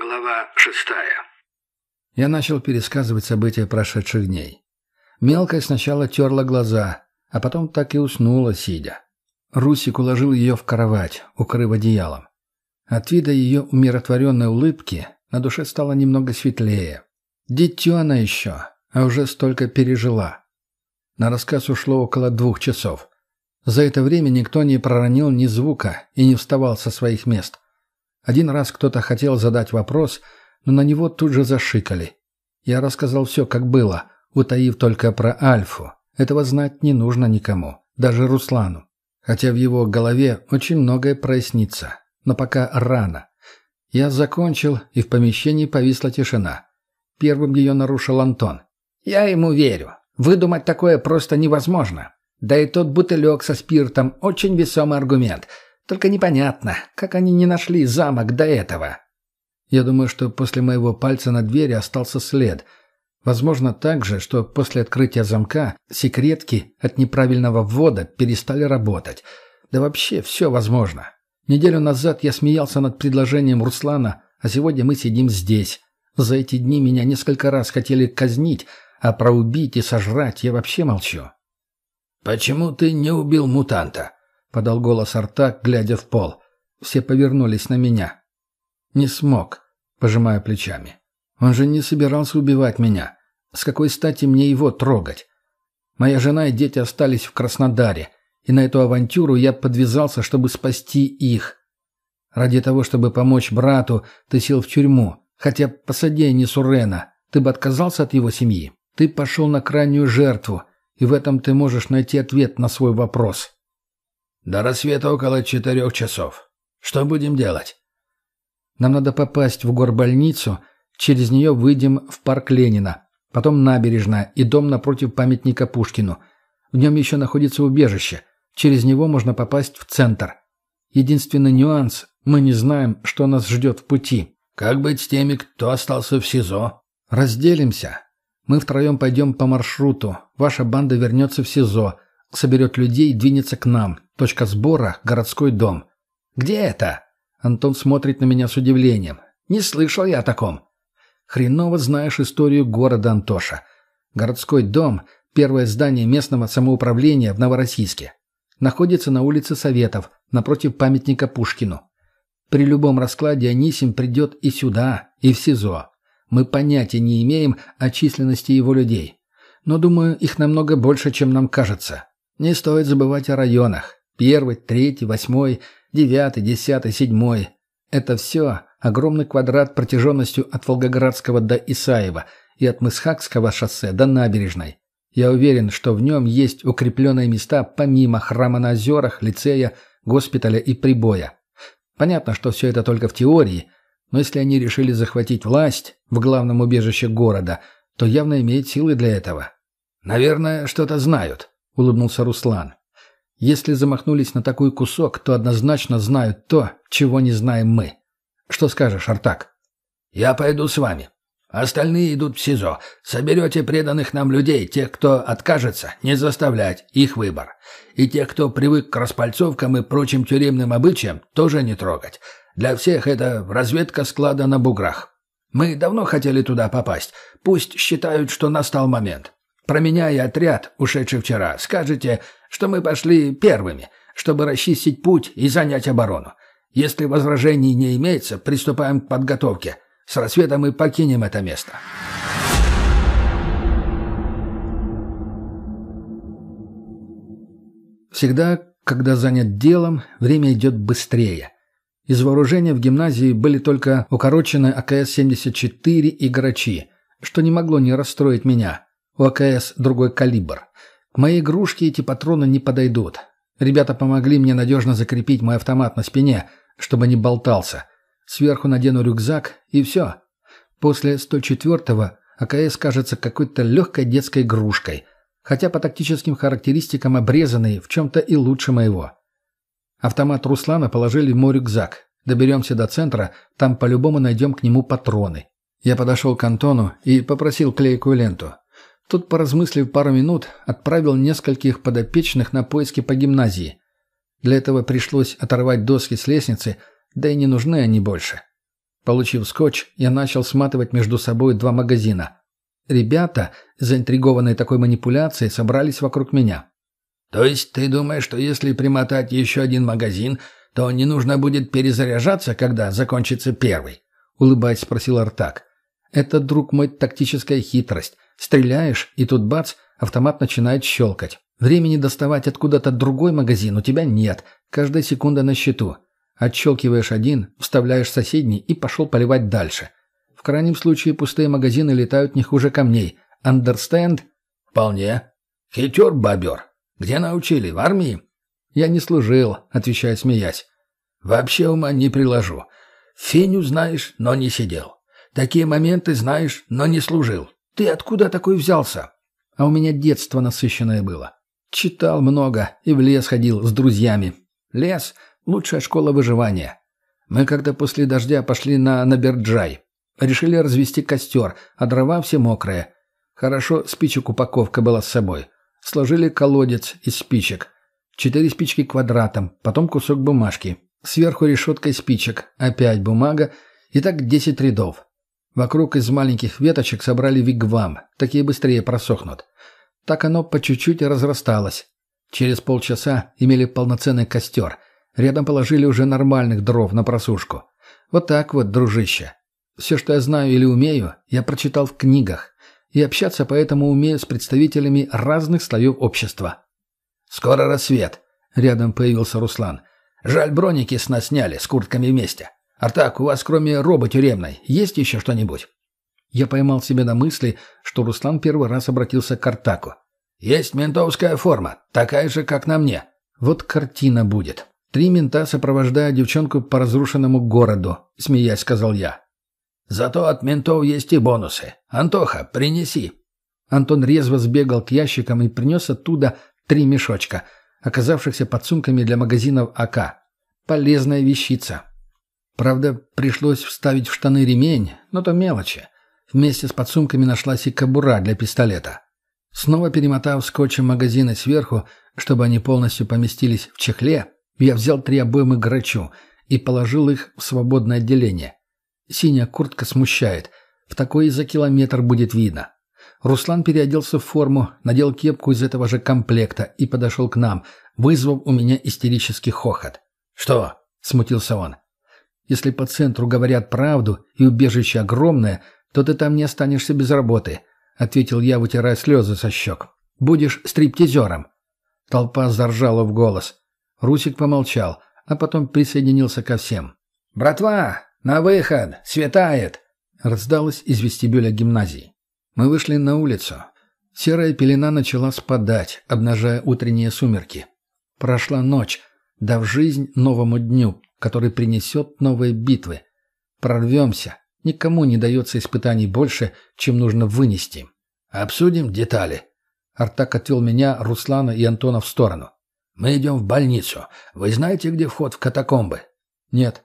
Глава шестая. Я начал пересказывать события прошедших дней. Мелкая сначала терла глаза, а потом так и уснула, сидя. Русик уложил ее в кровать, укрыв одеялом. От вида ее умиротворенной улыбки на душе стало немного светлее. Дитё она еще, а уже столько пережила. На рассказ ушло около двух часов. За это время никто не проронил ни звука и не вставал со своих мест. Один раз кто-то хотел задать вопрос, но на него тут же зашикали. Я рассказал все, как было, утаив только про Альфу. Этого знать не нужно никому, даже Руслану. Хотя в его голове очень многое прояснится. Но пока рано. Я закончил, и в помещении повисла тишина. Первым ее нарушил Антон. «Я ему верю. Выдумать такое просто невозможно. Да и тот бутылек со спиртом – очень весомый аргумент. Только непонятно, как они не нашли замок до этого». Я думаю, что после моего пальца на двери остался след. Возможно также, что после открытия замка секретки от неправильного ввода перестали работать. Да вообще все возможно. Неделю назад я смеялся над предложением Руслана, а сегодня мы сидим здесь. За эти дни меня несколько раз хотели казнить, а про убить и сожрать я вообще молчу. «Почему ты не убил мутанта?» — подал голос Артак, глядя в пол. Все повернулись на меня. «Не смог», — пожимая плечами. «Он же не собирался убивать меня. С какой стати мне его трогать? Моя жена и дети остались в Краснодаре, и на эту авантюру я подвязался, чтобы спасти их. Ради того, чтобы помочь брату, ты сел в тюрьму, хотя посади не Сурена, ты бы отказался от его семьи. Ты пошел на крайнюю жертву, и в этом ты можешь найти ответ на свой вопрос. До рассвета около четырех часов. Что будем делать? Нам надо попасть в горбольницу, через нее выйдем в парк Ленина, потом набережная и дом напротив памятника Пушкину. В нем еще находится убежище. Через него можно попасть в центр. Единственный нюанс – мы не знаем, что нас ждет в пути. Как быть с теми, кто остался в СИЗО? Разделимся. Мы втроем пойдем по маршруту. Ваша банда вернется в СИЗО, соберет людей и двинется к нам. Точка сбора – городской дом. Где это? Антон смотрит на меня с удивлением. Не слышал я о таком. Хреново знаешь историю города, Антоша. Городской дом – первое здание местного самоуправления в Новороссийске. Находится на улице Советов, напротив памятника Пушкину. При любом раскладе Анисим придет и сюда, и в СИЗО. Мы понятия не имеем о численности его людей. Но, думаю, их намного больше, чем нам кажется. Не стоит забывать о районах. Первый, третий, восьмой, девятый, десятый, седьмой. Это все огромный квадрат протяженностью от Волгоградского до Исаева и от Мысхакского шоссе до набережной. Я уверен, что в нем есть укрепленные места помимо храма на озерах, лицея, госпиталя и прибоя. Понятно, что все это только в теории – но если они решили захватить власть в главном убежище города, то явно имеют силы для этого. «Наверное, что-то знают», — улыбнулся Руслан. «Если замахнулись на такой кусок, то однозначно знают то, чего не знаем мы. Что скажешь, Артак?» «Я пойду с вами. Остальные идут в СИЗО. Соберете преданных нам людей, тех, кто откажется, не заставлять, их выбор. И тех, кто привык к распальцовкам и прочим тюремным обычаям, тоже не трогать. Для всех это разведка склада на буграх. Мы давно хотели туда попасть. Пусть считают, что настал момент. Про меня и отряд, ушедший вчера, скажете, что мы пошли первыми, чтобы расчистить путь и занять оборону. Если возражений не имеется, приступаем к подготовке. С рассветом мы покинем это место. Всегда, когда занят делом, время идет быстрее. Из вооружения в гимназии были только укороченные АКС-74 и грачи, что не могло не расстроить меня. У АКС другой калибр. К моей игрушке эти патроны не подойдут. Ребята помогли мне надежно закрепить мой автомат на спине, чтобы не болтался. Сверху надену рюкзак, и все. После 104-го АКС кажется какой-то легкой детской игрушкой, хотя по тактическим характеристикам обрезанный в чем-то и лучше моего. Автомат Руслана положили в мой рюкзак. Доберемся до центра, там по-любому найдем к нему патроны. Я подошел к Антону и попросил клейкую ленту. Тут, поразмыслив пару минут, отправил нескольких подопечных на поиски по гимназии. Для этого пришлось оторвать доски с лестницы, да и не нужны они больше. Получив скотч, я начал сматывать между собой два магазина. Ребята, заинтригованные такой манипуляцией, собрались вокруг меня. «То есть ты думаешь, что если примотать еще один магазин, то не нужно будет перезаряжаться, когда закончится первый?» — улыбаясь, спросил Артак. «Это, друг мой, тактическая хитрость. Стреляешь, и тут бац, автомат начинает щелкать. Времени доставать откуда-то другой магазин у тебя нет. Каждая секунда на счету. Отщелкиваешь один, вставляешь соседний и пошел поливать дальше. В крайнем случае пустые магазины летают не хуже камней. Understand? Вполне. Хитер бобер. Где научили? В армии? Я не служил, отвечаю, смеясь. Вообще ума не приложу. Феню знаешь, но не сидел. Такие моменты знаешь, но не служил. Ты откуда такой взялся? А у меня детство насыщенное было. Читал много и в лес ходил с друзьями. Лес Лучшая школа выживания. Мы когда после дождя пошли на Наберджай. Решили развести костер, а дрова все мокрые. Хорошо, спичек упаковка была с собой. Сложили колодец из спичек. Четыре спички квадратом, потом кусок бумажки. Сверху решеткой спичек, опять бумага, и так десять рядов. Вокруг из маленьких веточек собрали вигвам, такие быстрее просохнут. Так оно по чуть-чуть разрасталось. Через полчаса имели полноценный костер – Рядом положили уже нормальных дров на просушку. Вот так вот, дружище. Все, что я знаю или умею, я прочитал в книгах. И общаться поэтому умею с представителями разных слоев общества. «Скоро рассвет», — рядом появился Руслан. «Жаль, броники с нас сняли, с куртками вместе. Артак, у вас кроме робы тюремной есть еще что-нибудь?» Я поймал себя на мысли, что Руслан первый раз обратился к Артаку. «Есть ментовская форма, такая же, как на мне». «Вот картина будет». Три мента сопровождают девчонку по разрушенному городу, смеясь, сказал я. Зато от ментов есть и бонусы. Антоха, принеси. Антон резво сбегал к ящикам и принес оттуда три мешочка, оказавшихся под сумками для магазинов АК. Полезная вещица. Правда, пришлось вставить в штаны ремень, но то мелочи. Вместе с подсумками нашлась и кобура для пистолета. Снова перемотав скотчем магазины сверху, чтобы они полностью поместились в чехле, я взял три обоймы грачу и положил их в свободное отделение. Синяя куртка смущает. В такой и за километр будет видно. Руслан переоделся в форму, надел кепку из этого же комплекта и подошел к нам, вызвав у меня истерический хохот. «Что?» — смутился он. «Если по центру говорят правду и убежище огромное, то ты там не останешься без работы», — ответил я, вытирая слезы со щек. «Будешь стриптизером». Толпа заржала в голос. Русик помолчал, а потом присоединился ко всем. «Братва, на выход! Светает!» Раздалось из вестибюля гимназии. Мы вышли на улицу. Серая пелена начала спадать, обнажая утренние сумерки. Прошла ночь, дав жизнь новому дню, который принесет новые битвы. Прорвемся. Никому не дается испытаний больше, чем нужно вынести. «Обсудим детали». Артак отвел меня, Руслана и Антона в сторону. Мы идем в больницу. Вы знаете, где вход в катакомбы?» «Нет».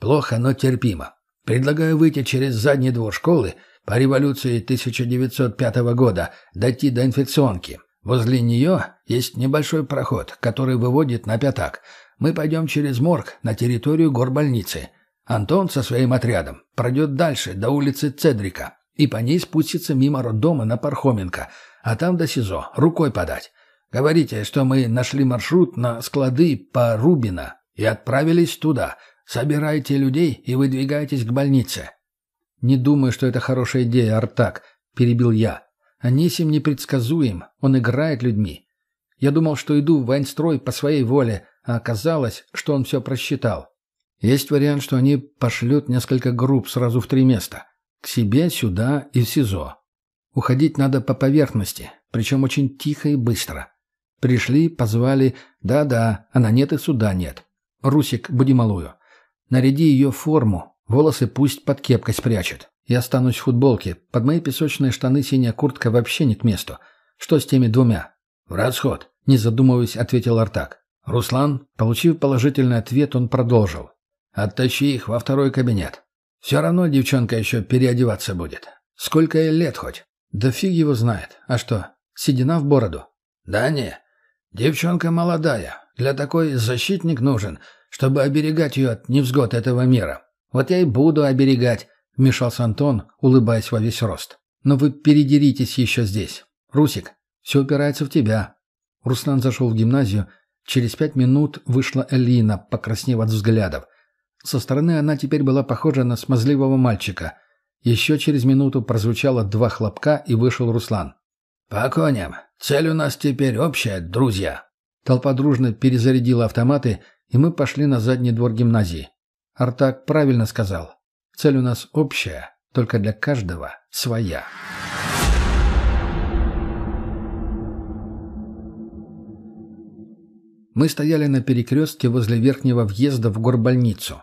«Плохо, но терпимо. Предлагаю выйти через задний двор школы по революции 1905 года, дойти до инфекционки. Возле нее есть небольшой проход, который выводит на пятак. Мы пойдем через морг на территорию горбольницы. Антон со своим отрядом пройдет дальше, до улицы Цедрика, и по ней спустится мимо роддома на Пархоменко, а там до СИЗО, рукой подать. Говорите, что мы нашли маршрут на склады по Рубина и отправились туда. Собирайте людей и выдвигайтесь к больнице». «Не думаю, что это хорошая идея, Артак», — перебил я. «Анисим непредсказуем, он играет людьми. Я думал, что иду в военстрой по своей воле, а оказалось, что он все просчитал. Есть вариант, что они пошлют несколько групп сразу в три места. К себе, сюда и в СИЗО. Уходить надо по поверхности, причем очень тихо и быстро. Пришли, позвали. Да-да, она нет и суда нет. Русик, буди малую. Наряди ее форму. Волосы пусть под кепкой спрячет. Я останусь в футболке. Под мои песочные штаны синяя куртка вообще не к месту. Что с теми двумя? В расход. Не задумываясь, ответил Артак. Руслан, получив положительный ответ, он продолжил. «Оттащи их во второй кабинет. Все равно девчонка еще переодеваться будет. Сколько ей лет хоть?» «Да фиг его знает. А что, седина в бороду?» «Да не. Девчонка молодая. Для такой защитник нужен, чтобы оберегать ее от невзгод этого мира. «Вот я и буду оберегать», — вмешался Антон, улыбаясь во весь рост. «Но вы передеритесь еще здесь. Русик, все упирается в тебя». Руслан зашел в гимназию. Через пять минут вышла Элина, покраснев от взглядов. Со стороны она теперь была похожа на смазливого мальчика. Еще через минуту прозвучало два хлопка, и вышел Руслан. «По коням. Цель у нас теперь общая, друзья». Толпа дружно перезарядила автоматы, и мы пошли на задний двор гимназии. Артак правильно сказал. Цель у нас общая, только для каждого своя. Мы стояли на перекрестке возле верхнего въезда в горбольницу.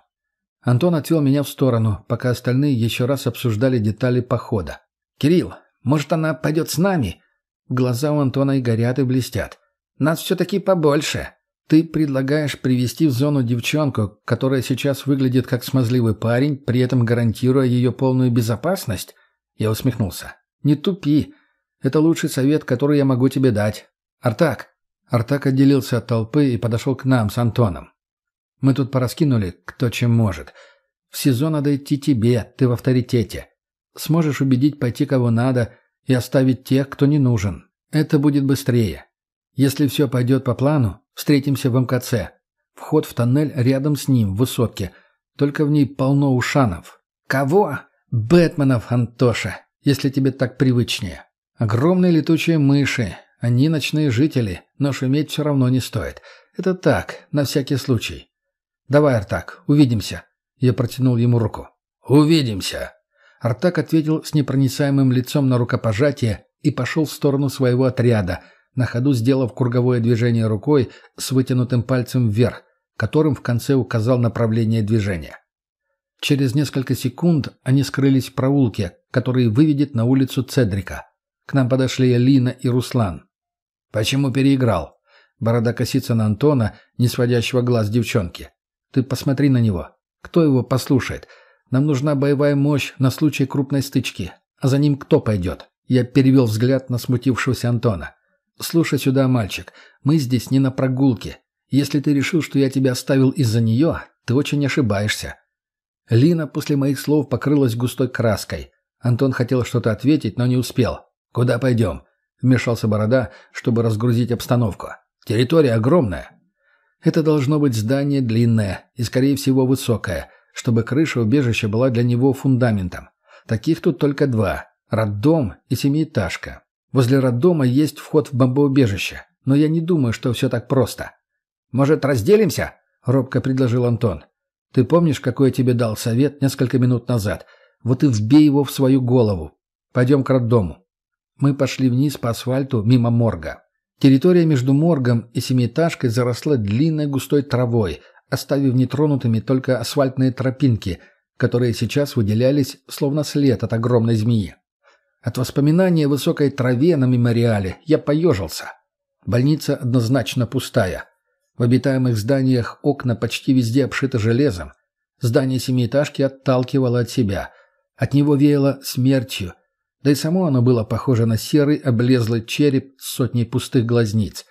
Антон отвел меня в сторону, пока остальные еще раз обсуждали детали похода. «Кирилл, может, она пойдет с нами?» Глаза у Антона и горят, и блестят. «Нас все-таки побольше. Ты предлагаешь привести в зону девчонку, которая сейчас выглядит как смазливый парень, при этом гарантируя ее полную безопасность?» Я усмехнулся. «Не тупи. Это лучший совет, который я могу тебе дать. Артак, Артак отделился от толпы и подошел к нам с Антоном. «Мы тут пораскинули, кто чем может. В СИЗО надо идти тебе, ты в авторитете. Сможешь убедить пойти кого надо и оставить тех, кто не нужен. Это будет быстрее. Если все пойдет по плану, встретимся в МКЦ. Вход в тоннель рядом с ним, в высотке. Только в ней полно ушанов. Кого? Бэтменов, Антоша, если тебе так привычнее. Огромные летучие мыши, они ночные жители, но шуметь все равно не стоит. Это так, на всякий случай. Давай, Артак, увидимся. Я протянул ему руку. Увидимся. Артак ответил с непроницаемым лицом на рукопожатие и пошел в сторону своего отряда, на ходу сделав круговое движение рукой с вытянутым пальцем вверх, которым в конце указал направление движения. Через несколько секунд они скрылись в проулке, который выведет на улицу Цедрика. К нам подошли Алина и Руслан. «Почему переиграл?» Борода косится на Антона, не сводящего глаз девчонки. «Ты посмотри на него. Кто его послушает? Нам нужна боевая мощь на случай крупной стычки. А за ним кто пойдет?» Я перевел взгляд на смутившегося Антона. «Слушай сюда, мальчик, мы здесь не на прогулке. Если ты решил, что я тебя оставил из-за нее, ты очень ошибаешься». Лина после моих слов покрылась густой краской. Антон хотел что-то ответить, но не успел. «Куда пойдем?» Вмешался Борода, чтобы разгрузить обстановку. «Территория огромная. Это должно быть здание длинное и, скорее всего, высокое, чтобы крыша убежища была для него фундаментом. Таких тут только два – роддом и семиэтажка. Возле роддома есть вход в бомбоубежище, но я не думаю, что все так просто. «Может, разделимся?» – робко предложил Антон. «Ты помнишь, какой я тебе дал совет несколько минут назад? Вот и вбей его в свою голову. Пойдем к роддому. Мы пошли вниз по асфальту мимо морга. Территория между моргом и семиэтажкой заросла длинной густой травой, оставив нетронутыми только асфальтные тропинки, которые сейчас выделялись словно след от огромной змеи. От воспоминания о высокой траве на мемориале я поежился. Больница однозначно пустая. В обитаемых зданиях окна почти везде обшиты железом. Здание семиэтажки отталкивало от себя. От него веяло смертью, да и само оно было похоже на серый облезлый череп с сотней пустых глазниц.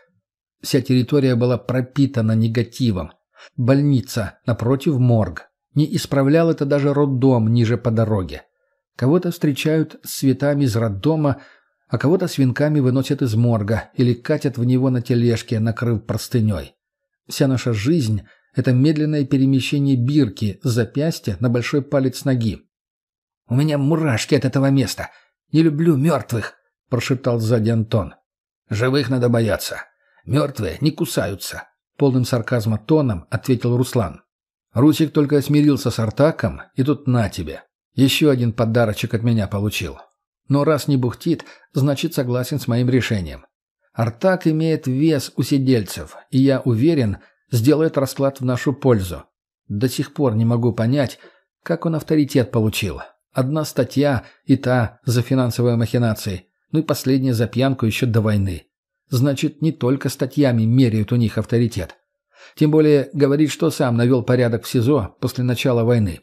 Вся территория была пропитана негативом. Больница, напротив морг. Не исправлял это даже роддом ниже по дороге. Кого-то встречают с цветами из роддома, а кого-то с венками выносят из морга или катят в него на тележке, накрыв простыней. Вся наша жизнь — это медленное перемещение бирки с запястья на большой палец ноги. «У меня мурашки от этого места. Не люблю мертвых», — прошептал сзади Антон. «Живых надо бояться. Мертвые не кусаются», — полным сарказма тоном ответил Руслан. Русик только смирился с Артаком, и тут на тебе. Еще один подарочек от меня получил. Но раз не бухтит, значит согласен с моим решением. Артак имеет вес у сидельцев, и я уверен, сделает расклад в нашу пользу. До сих пор не могу понять, как он авторитет получил. Одна статья и та за финансовые махинации, ну и последняя за пьянку еще до войны. Значит, не только статьями меряют у них авторитет. Тем более говорит, что сам навел порядок в СИЗО после начала войны.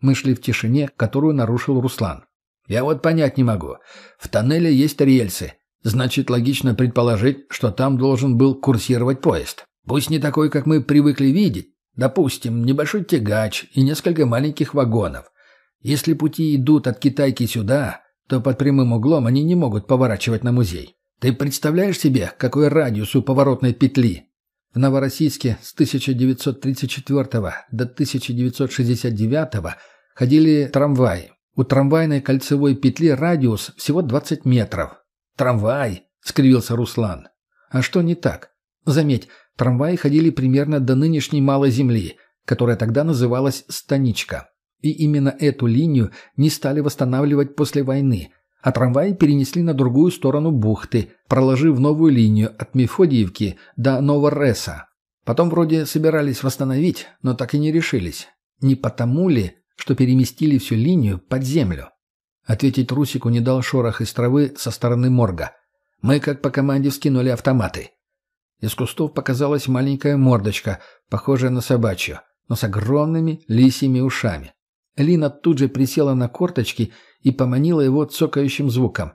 Мы шли в тишине, которую нарушил Руслан. «Я вот понять не могу. В тоннеле есть рельсы. Значит, логично предположить, что там должен был курсировать поезд. Пусть не такой, как мы привыкли видеть, Допустим, небольшой тягач и несколько маленьких вагонов. Если пути идут от Китайки сюда, то под прямым углом они не могут поворачивать на музей. Ты представляешь себе, какой радиус у поворотной петли? В Новороссийске с 1934 до 1969 ходили трамваи. У трамвайной кольцевой петли радиус всего 20 метров. «Трамвай!» — скривился Руслан. «А что не так? Заметь, трамваи ходили примерно до нынешней Малой Земли, которая тогда называлась Станичка. И именно эту линию не стали восстанавливать после войны, а трамваи перенесли на другую сторону бухты, проложив новую линию от Мефодиевки до Новореса. Потом вроде собирались восстановить, но так и не решились. Не потому ли, что переместили всю линию под землю? Ответить Русику не дал шорох из травы со стороны морга. Мы, как по команде, вскинули автоматы. Из кустов показалась маленькая мордочка, похожая на собачью, но с огромными лисьими ушами. Лина тут же присела на корточки и поманила его цокающим звуком.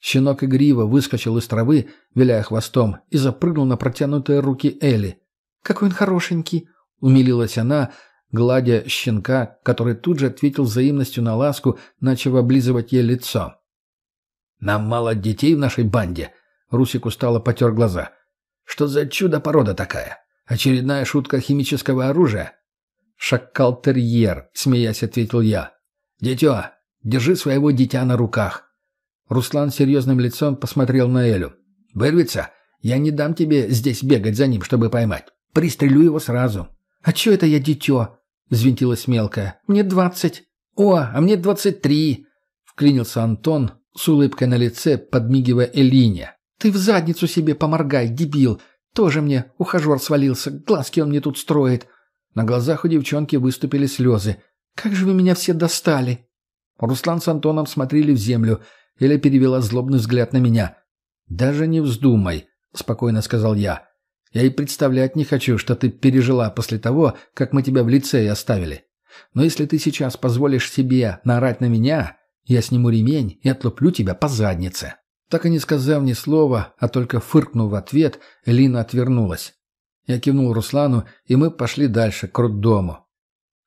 Щенок игриво выскочил из травы, виляя хвостом, и запрыгнул на протянутые руки Элли. «Какой он хорошенький!» — умилилась она, гладя щенка, который тут же ответил взаимностью на ласку, начав облизывать ей лицо. «Нам мало детей в нашей банде», — Русик устало потер глаза. «Что за чудо-порода такая? Очередная шутка химического оружия?» «Шакал-терьер», — смеясь ответил я. «Дитё, держи своего дитя на руках». Руслан серьезным лицом посмотрел на Элю. «Вырвется? Я не дам тебе здесь бегать за ним, чтобы поймать. Пристрелю его сразу». «А чё это я дитё?» — взвинтилась мелкая. «Мне двадцать». «О, а мне двадцать три!» — вклинился Антон, с улыбкой на лице, подмигивая Элине. «Ты в задницу себе поморгай, дебил! Тоже мне ухажер свалился, глазки он мне тут строит!» На глазах у девчонки выступили слезы. «Как же вы меня все достали!» Руслан с Антоном смотрели в землю. Эля перевела злобный взгляд на меня. «Даже не вздумай», — спокойно сказал я. «Я и представлять не хочу, что ты пережила после того, как мы тебя в лицее оставили. Но если ты сейчас позволишь себе наорать на меня, я сниму ремень и отлуплю тебя по заднице». Так и не сказав ни слова, а только фыркнув в ответ, Лина отвернулась. Я кивнул Руслану, и мы пошли дальше, к роддому.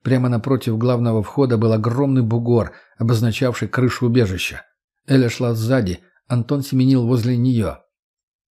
Прямо напротив главного входа был огромный бугор, обозначавший крышу убежища. Эля шла сзади, Антон семенил возле нее.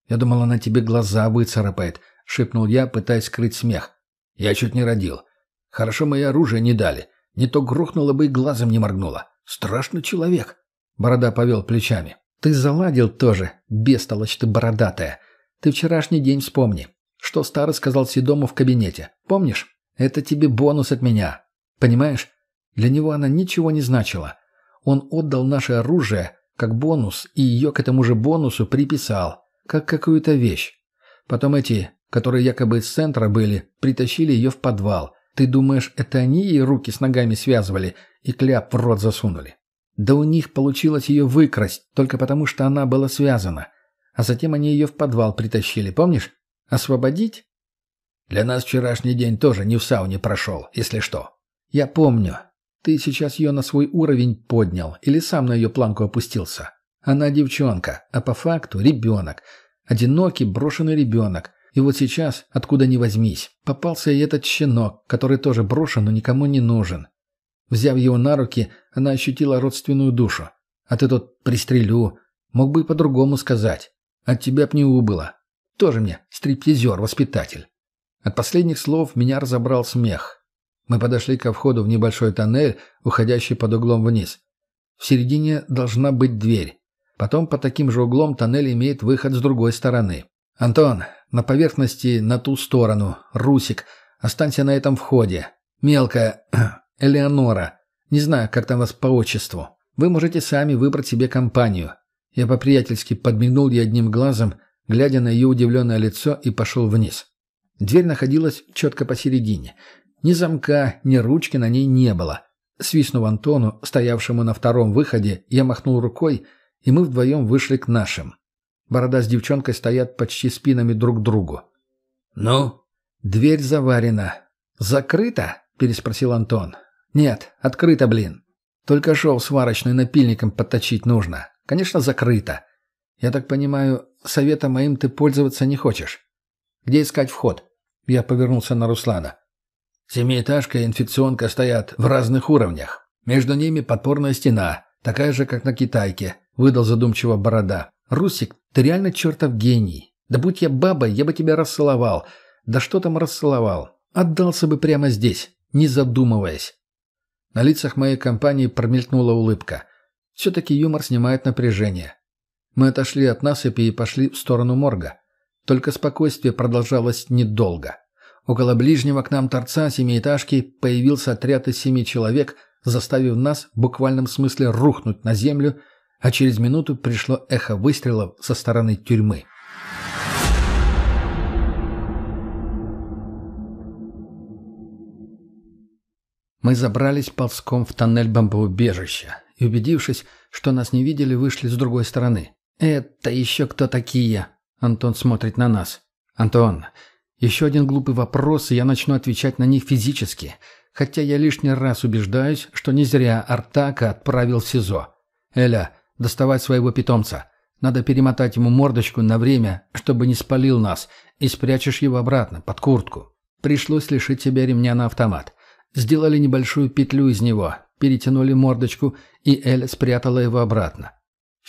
«Я думал, она тебе глаза выцарапает», — шепнул я, пытаясь скрыть смех. «Я чуть не родил. Хорошо мои оружие не дали. Не то грохнуло бы и глазом не моргнуло. Страшный человек. Борода повел плечами. Ты заладил тоже, бестолочь ты бородатая. Ты вчерашний день вспомни. Что старый сказал Седому в кабинете. Помнишь? Это тебе бонус от меня. Понимаешь? Для него она ничего не значила. Он отдал наше оружие как бонус, и ее к этому же бонусу приписал, как какую-то вещь. Потом эти, которые якобы из центра были, притащили ее в подвал. Ты думаешь, это они ей руки с ногами связывали и кляп в рот засунули. Да у них получилось ее выкрасть, только потому что она была связана. А затем они ее в подвал притащили, помнишь? Освободить? Для нас вчерашний день тоже не в сауне прошел, если что. Я помню. Ты сейчас ее на свой уровень поднял или сам на ее планку опустился. Она девчонка, а по факту ребенок. Одинокий, брошенный ребенок. И вот сейчас, откуда ни возьмись, попался и этот щенок, который тоже брошен, но никому не нужен. Взяв его на руки, она ощутила родственную душу. А ты тот «пристрелю». Мог бы и по-другому сказать. От тебя б не убыло. Тоже мне стриптизер-воспитатель. От последних слов меня разобрал смех. Мы подошли ко входу в небольшой тоннель, уходящий под углом вниз. В середине должна быть дверь. Потом по таким же углом тоннель имеет выход с другой стороны. «Антон, на поверхности на ту сторону. Русик, останься на этом входе. Мелкая, Элеонора. Не знаю, как там вас по отчеству. Вы можете сами выбрать себе компанию». Я по-приятельски подмигнул ей одним глазом, глядя на ее удивленное лицо, и пошел вниз. Дверь находилась четко посередине. Ни замка, ни ручки на ней не было. Свистнув Антону, стоявшему на втором выходе, я махнул рукой, и мы вдвоем вышли к нашим. Борода с девчонкой стоят почти спинами друг к другу. «Ну?» «Дверь заварена». «Закрыта?» – переспросил Антон. «Нет, открыто, блин. Только шел сварочный напильником подточить нужно. Конечно, закрыто. Я так понимаю, совета моим ты пользоваться не хочешь. Где искать вход?» Я повернулся на Руслана. Семиэтажка и инфекционка стоят в разных уровнях. Между ними подпорная стена, такая же, как на Китайке», — выдал задумчиво Борода. «Русик, ты реально чертов гений. Да будь я бабой, я бы тебя расцеловал. Да что там расцеловал? Отдался бы прямо здесь, не задумываясь». На лицах моей компании промелькнула улыбка. Все-таки юмор снимает напряжение. Мы отошли от насыпи и пошли в сторону морга. Только спокойствие продолжалось недолго. Около ближнего к нам торца семиэтажки появился отряд из семи человек, заставив нас в буквальном смысле рухнуть на землю, а через минуту пришло эхо выстрелов со стороны тюрьмы. Мы забрались ползком в тоннель бомбоубежища и, убедившись, что нас не видели, вышли с другой стороны. «Это еще кто такие?» Антон смотрит на нас. «Антон, еще один глупый вопрос, и я начну отвечать на них физически, хотя я лишний раз убеждаюсь, что не зря Артака отправил в СИЗО. Эля, доставай своего питомца. Надо перемотать ему мордочку на время, чтобы не спалил нас, и спрячешь его обратно, под куртку. Пришлось лишить себя ремня на автомат. Сделали небольшую петлю из него, перетянули мордочку, и Эля спрятала его обратно.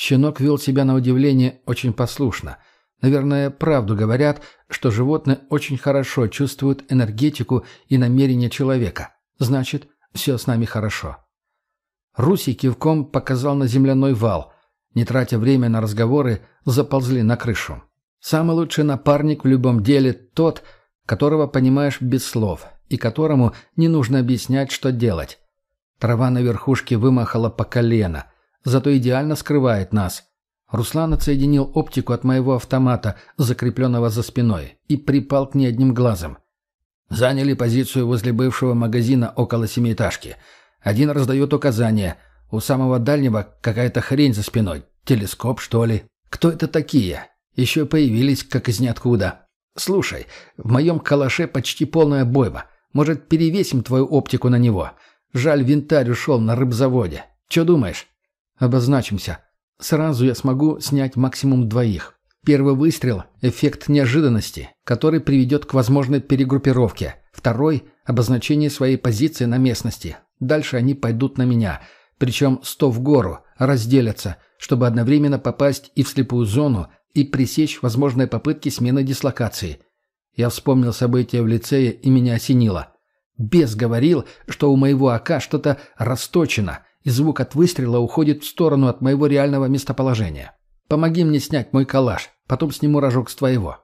Щенок вел себя на удивление очень послушно. Наверное, правду говорят, что животные очень хорошо чувствуют энергетику и намерения человека. Значит, все с нами хорошо. Руси кивком показал на земляной вал. Не тратя время на разговоры, заползли на крышу. Самый лучший напарник в любом деле тот, которого понимаешь без слов, и которому не нужно объяснять, что делать. Трава на верхушке вымахала по колено – зато идеально скрывает нас. Руслан отсоединил оптику от моего автомата, закрепленного за спиной, и припал к ней одним глазом. Заняли позицию возле бывшего магазина около семиэтажки. Один раздает указания. У самого дальнего какая-то хрень за спиной. Телескоп, что ли? Кто это такие? Еще появились, как из ниоткуда. Слушай, в моем калаше почти полная бойба. Может, перевесим твою оптику на него? Жаль, винтарь ушел на рыбзаводе. Че думаешь? Обозначимся. Сразу я смогу снять максимум двоих. Первый выстрел – эффект неожиданности, который приведет к возможной перегруппировке. Второй – обозначение своей позиции на местности. Дальше они пойдут на меня. Причем сто в гору, разделятся, чтобы одновременно попасть и в слепую зону, и пресечь возможные попытки смены дислокации. Я вспомнил события в лицее, и меня осенило. Бес говорил, что у моего АК что-то расточено – и звук от выстрела уходит в сторону от моего реального местоположения. Помоги мне снять мой калаш, потом сниму рожок с твоего».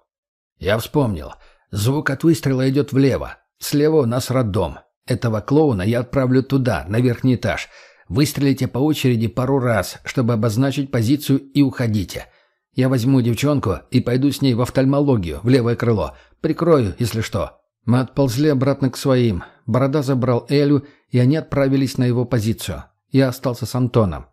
«Я вспомнил. Звук от выстрела идет влево. Слева у нас роддом. Этого клоуна я отправлю туда, на верхний этаж. Выстрелите по очереди пару раз, чтобы обозначить позицию и уходите. Я возьму девчонку и пойду с ней в офтальмологию, в левое крыло. Прикрою, если что». Мы отползли обратно к своим. Борода забрал Элю, и они отправились на его позицию. Я остался с Антоном.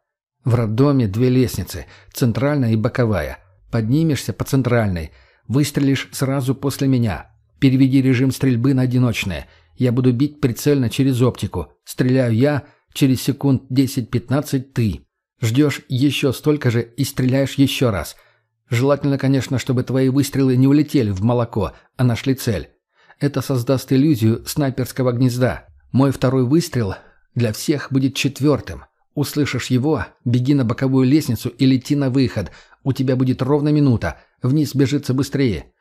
В роддоме две лестницы, центральная и боковая. Поднимешься по центральной. Выстрелишь сразу после меня. Переведи режим стрельбы на одиночное. Я буду бить прицельно через оптику. Стреляю я, через секунд 10-15 ты. Ждешь еще столько же и стреляешь еще раз. Желательно, конечно, чтобы твои выстрелы не улетели в молоко, а нашли цель. Это создаст иллюзию снайперского гнезда. Мой второй выстрел для всех будет четвертым. Услышишь его, беги на боковую лестницу и лети на выход. У тебя будет ровно минута. Вниз бежится быстрее.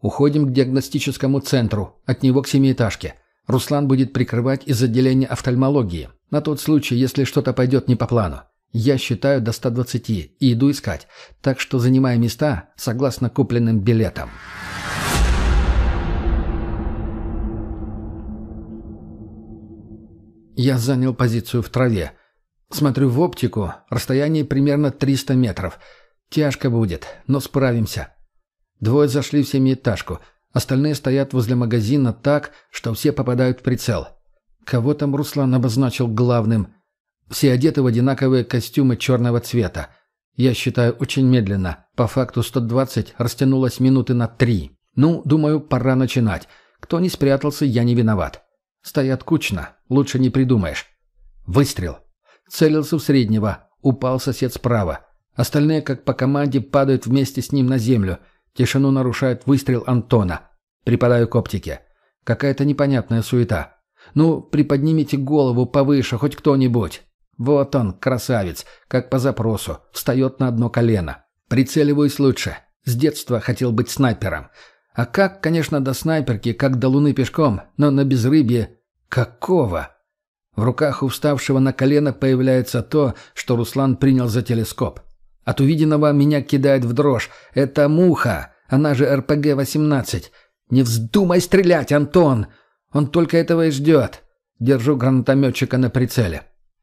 Уходим к диагностическому центру. От него к семиэтажке. Руслан будет прикрывать из отделения офтальмологии. На тот случай, если что-то пойдет не по плану. Я считаю до 120 и иду искать. Так что занимай места согласно купленным билетам. Я занял позицию в траве. Смотрю в оптику, расстояние примерно 300 метров. Тяжко будет, но справимся. Двое зашли в семиэтажку, остальные стоят возле магазина так, что все попадают в прицел. Кого там Руслан обозначил главным? Все одеты в одинаковые костюмы черного цвета. Я считаю очень медленно. По факту 120 растянулось минуты на три. Ну, думаю, пора начинать. Кто не спрятался, я не виноват. Стоят кучно, лучше не придумаешь. Выстрел. Целился в среднего, упал сосед справа. Остальные, как по команде, падают вместе с ним на землю. Тишину нарушает выстрел Антона. Припадаю к оптике. Какая-то непонятная суета. Ну, приподнимите голову повыше, хоть кто-нибудь. Вот он, красавец, как по запросу, встает на одно колено. Прицеливаюсь лучше. С детства хотел быть снайпером. А как, конечно, до снайперки, как до луны пешком, но на безрыбье... Какого? В руках уставшего на колено появляется то, что Руслан принял за телескоп. От увиденного меня кидает в дрожь. Это муха, она же РПГ-18. Не вздумай стрелять, Антон! Он только этого и ждет. Держу гранатометчика на прицеле.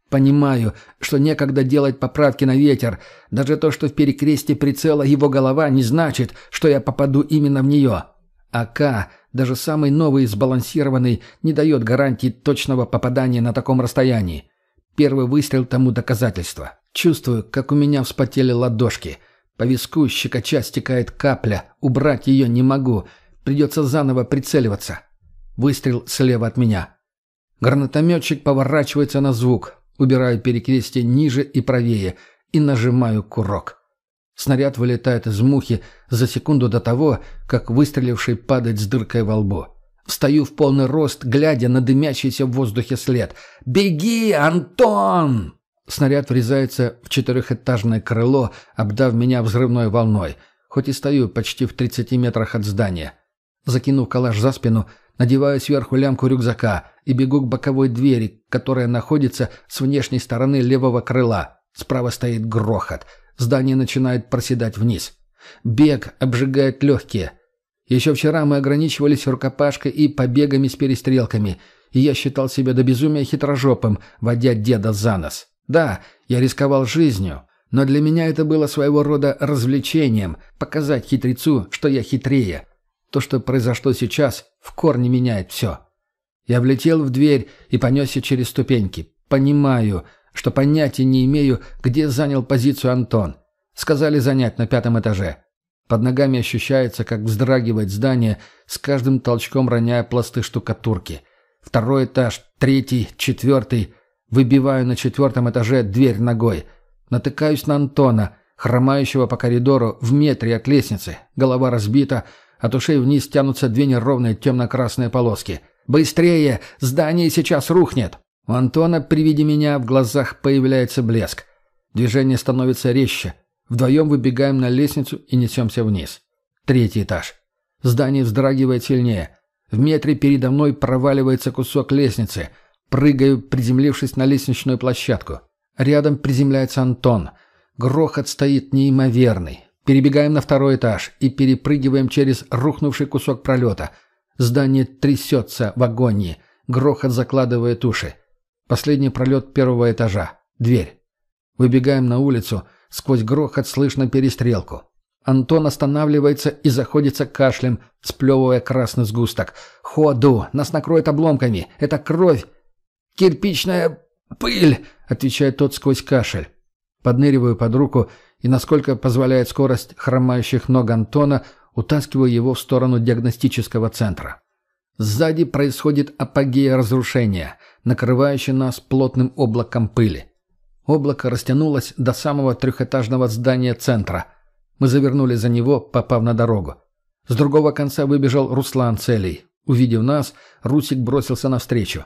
Понимаю, что некогда делать поправки на ветер. Даже то, что в перекресте прицела его голова, не значит, что я попаду именно в нее. АК, даже самый новый и сбалансированный, не дает гарантии точного попадания на таком расстоянии. Первый выстрел тому доказательство. Чувствую, как у меня вспотели ладошки. По виску щекоча стекает капля. Убрать ее не могу. Придется заново прицеливаться. Выстрел слева от меня. Гранатометчик поворачивается на звук. Убираю перекрестие ниже и правее и нажимаю курок. Снаряд вылетает из мухи за секунду до того, как выстреливший падает с дыркой во лбу. Встаю в полный рост, глядя на дымящийся в воздухе след. «Беги, Антон!» Снаряд врезается в четырехэтажное крыло, обдав меня взрывной волной, хоть и стою почти в 30 метрах от здания. Закинув калаш за спину, надеваю сверху лямку рюкзака и бегу к боковой двери, которая находится с внешней стороны левого крыла. Справа стоит грохот. Здание начинает проседать вниз. Бег обжигает легкие. Еще вчера мы ограничивались рукопашкой и побегами с перестрелками, и я считал себя до безумия хитрожопым, водя деда за нос. Да, я рисковал жизнью, но для меня это было своего рода развлечением, показать хитрецу, что я хитрее. То, что произошло сейчас, в корне меняет все. Я влетел в дверь и понесся через ступеньки. Понимаю, что понятия не имею, где занял позицию Антон. Сказали занять на пятом этаже. Под ногами ощущается, как вздрагивает здание, с каждым толчком роняя пласты штукатурки. Второй этаж, третий, четвертый. Выбиваю на четвертом этаже дверь ногой. Натыкаюсь на Антона, хромающего по коридору в метре от лестницы. Голова разбита, от ушей вниз тянутся две неровные темно-красные полоски. «Быстрее! Здание сейчас рухнет!» У Антона при виде меня в глазах появляется блеск. Движение становится резче. Вдвоем выбегаем на лестницу и несемся вниз. Третий этаж. Здание вздрагивает сильнее. В метре передо мной проваливается кусок лестницы. Прыгаю, приземлившись на лестничную площадку. Рядом приземляется Антон. Грохот стоит неимоверный. Перебегаем на второй этаж и перепрыгиваем через рухнувший кусок пролета. Здание трясется в агонии. Грохот закладывает уши. Последний пролет первого этажа. Дверь. Выбегаем на улицу. Сквозь грохот слышно перестрелку. Антон останавливается и заходится кашлем, сплевывая красный сгусток. «Ходу! Нас накроет обломками! Это кровь!» «Кирпичная пыль!» — отвечает тот сквозь кашель. Подныриваю под руку и, насколько позволяет скорость хромающих ног Антона, утаскиваю его в сторону диагностического центра. Сзади происходит апогея разрушения — накрывающий нас плотным облаком пыли. Облако растянулось до самого трехэтажного здания центра. Мы завернули за него, попав на дорогу. С другого конца выбежал Руслан Целей. Увидев нас, Русик бросился навстречу.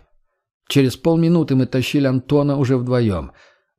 Через полминуты мы тащили Антона уже вдвоем.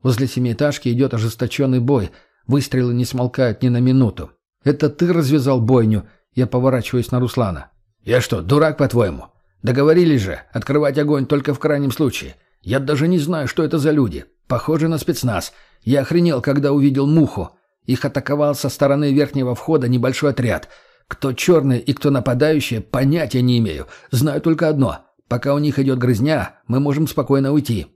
Возле семиэтажки идет ожесточенный бой. Выстрелы не смолкают ни на минуту. «Это ты развязал бойню?» Я поворачиваюсь на Руслана. «Я что, дурак, по-твоему? Договорились же, открывать огонь только в крайнем случае. Я даже не знаю, что это за люди. Похоже на спецназ. Я охренел, когда увидел муху. Их атаковал со стороны верхнего входа небольшой отряд. Кто черные и кто нападающие, понятия не имею. Знаю только одно. Пока у них идет грызня, мы можем спокойно уйти.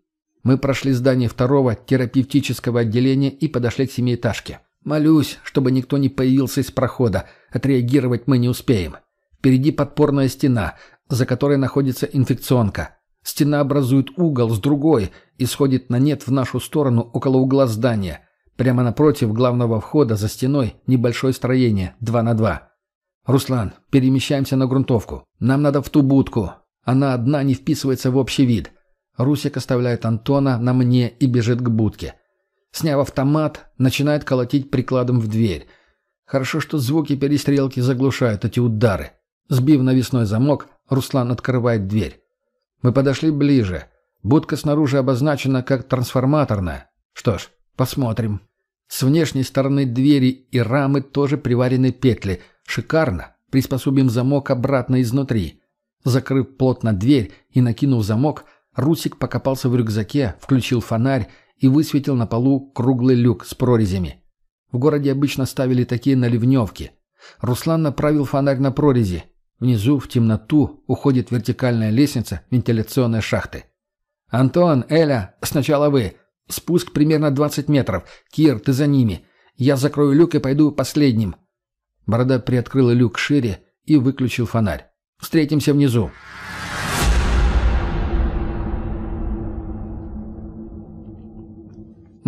Мы прошли здание второго терапевтического отделения и подошли к семиэтажке. Молюсь, чтобы никто не появился из прохода. Отреагировать мы не успеем. Впереди подпорная стена, за которой находится инфекционка. Стена образует угол с другой и сходит на нет в нашу сторону около угла здания. Прямо напротив главного входа за стеной небольшое строение, 2 на 2. «Руслан, перемещаемся на грунтовку. Нам надо в ту будку. Она одна не вписывается в общий вид». Русик оставляет Антона на мне и бежит к будке. Сняв автомат, начинает колотить прикладом в дверь. Хорошо, что звуки перестрелки заглушают эти удары. Сбив навесной замок, Руслан открывает дверь. Мы подошли ближе. Будка снаружи обозначена как трансформаторная. Что ж, посмотрим. С внешней стороны двери и рамы тоже приварены петли. Шикарно. Приспособим замок обратно изнутри. Закрыв плотно дверь и накинув замок, Русик покопался в рюкзаке, включил фонарь и высветил на полу круглый люк с прорезями. В городе обычно ставили такие на ливневке. Руслан направил фонарь на прорези. Внизу, в темноту, уходит вертикальная лестница вентиляционной шахты. «Антон, Эля, сначала вы. Спуск примерно 20 метров. Кир, ты за ними. Я закрою люк и пойду последним». Борода приоткрыла люк шире и выключил фонарь. «Встретимся внизу».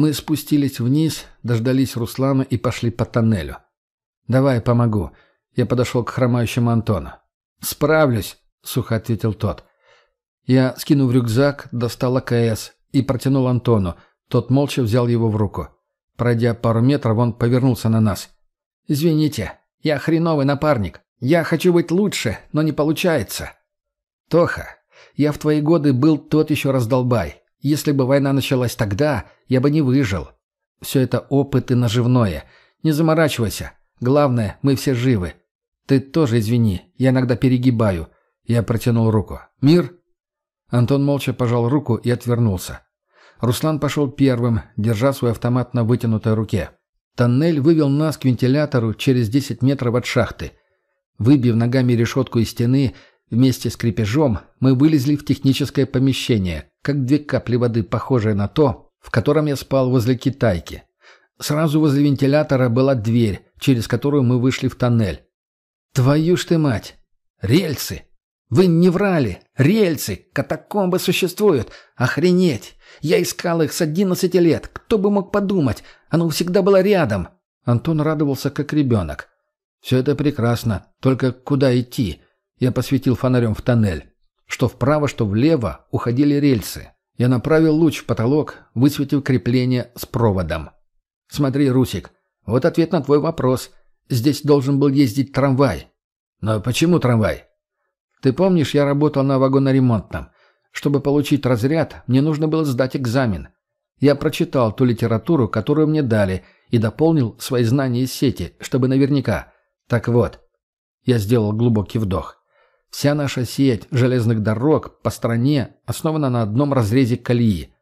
Мы спустились вниз, дождались Руслана и пошли по тоннелю. «Давай, помогу». Я подошел к хромающему Антону. «Справлюсь», — сухо ответил тот. Я, скинув рюкзак, достал АКС и протянул Антону. Тот молча взял его в руку. Пройдя пару метров, он повернулся на нас. «Извините, я хреновый напарник. Я хочу быть лучше, но не получается». «Тоха, я в твои годы был тот еще раздолбай. Если бы война началась тогда, я бы не выжил. Все это опыт и наживное. Не заморачивайся. Главное, мы все живы. Ты тоже извини, я иногда перегибаю. Я протянул руку. Мир? Антон молча пожал руку и отвернулся. Руслан пошел первым, держа свой автомат на вытянутой руке. Тоннель вывел нас к вентилятору через 10 метров от шахты. Выбив ногами решетку из стены, вместе с крепежом мы вылезли в техническое помещение, как две капли воды, похожее на то, в котором я спал возле китайки. Сразу возле вентилятора была дверь, через которую мы вышли в тоннель. «Твою ж ты мать! Рельсы! Вы не врали! Рельсы! Катакомбы существуют! Охренеть! Я искал их с одиннадцати лет! Кто бы мог подумать! Оно всегда было рядом!» Антон радовался, как ребенок. «Все это прекрасно. Только куда идти?» Я посветил фонарем в тоннель. Что вправо, что влево уходили рельсы. Я направил луч в потолок, высветив крепление с проводом. «Смотри, Русик, вот ответ на твой вопрос. Здесь должен был ездить трамвай». «Но почему трамвай?» «Ты помнишь, я работал на вагоноремонтном. Чтобы получить разряд, мне нужно было сдать экзамен. Я прочитал ту литературу, которую мне дали, и дополнил свои знания из сети, чтобы наверняка. Так вот». Я сделал глубокий вдох. Вся наша сеть железных дорог по стране основана на одном разрезе колеи.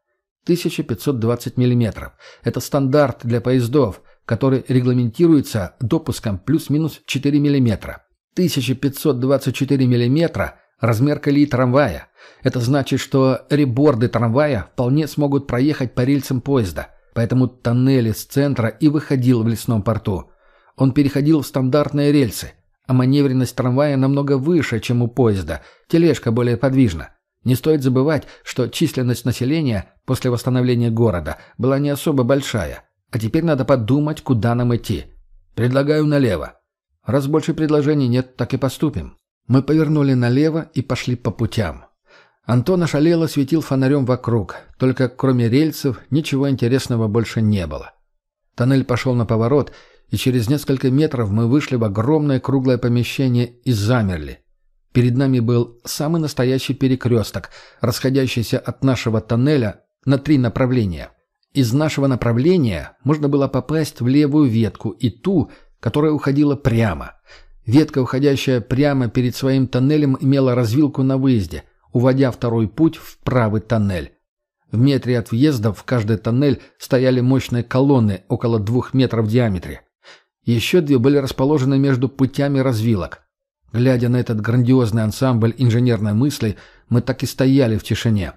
1520 мм. Это стандарт для поездов, который регламентируется допуском плюс-минус 4 мм. 1524 мм – размер колеи трамвая. Это значит, что реборды трамвая вполне смогут проехать по рельсам поезда. Поэтому тоннель из центра и выходил в лесном порту. Он переходил в стандартные рельсы а маневренность трамвая намного выше, чем у поезда, тележка более подвижна. Не стоит забывать, что численность населения после восстановления города была не особо большая, а теперь надо подумать, куда нам идти. Предлагаю налево. Раз больше предложений нет, так и поступим. Мы повернули налево и пошли по путям. Антон ошалело светил фонарем вокруг, только кроме рельсов ничего интересного больше не было. Тоннель пошел на поворот, и через несколько метров мы вышли в огромное круглое помещение и замерли. Перед нами был самый настоящий перекресток, расходящийся от нашего тоннеля на три направления. Из нашего направления можно было попасть в левую ветку и ту, которая уходила прямо. Ветка, уходящая прямо перед своим тоннелем, имела развилку на выезде, уводя второй путь в правый тоннель. В метре от въезда в каждый тоннель стояли мощные колонны около двух метров в диаметре. Еще две были расположены между путями развилок. Глядя на этот грандиозный ансамбль инженерной мысли, мы так и стояли в тишине.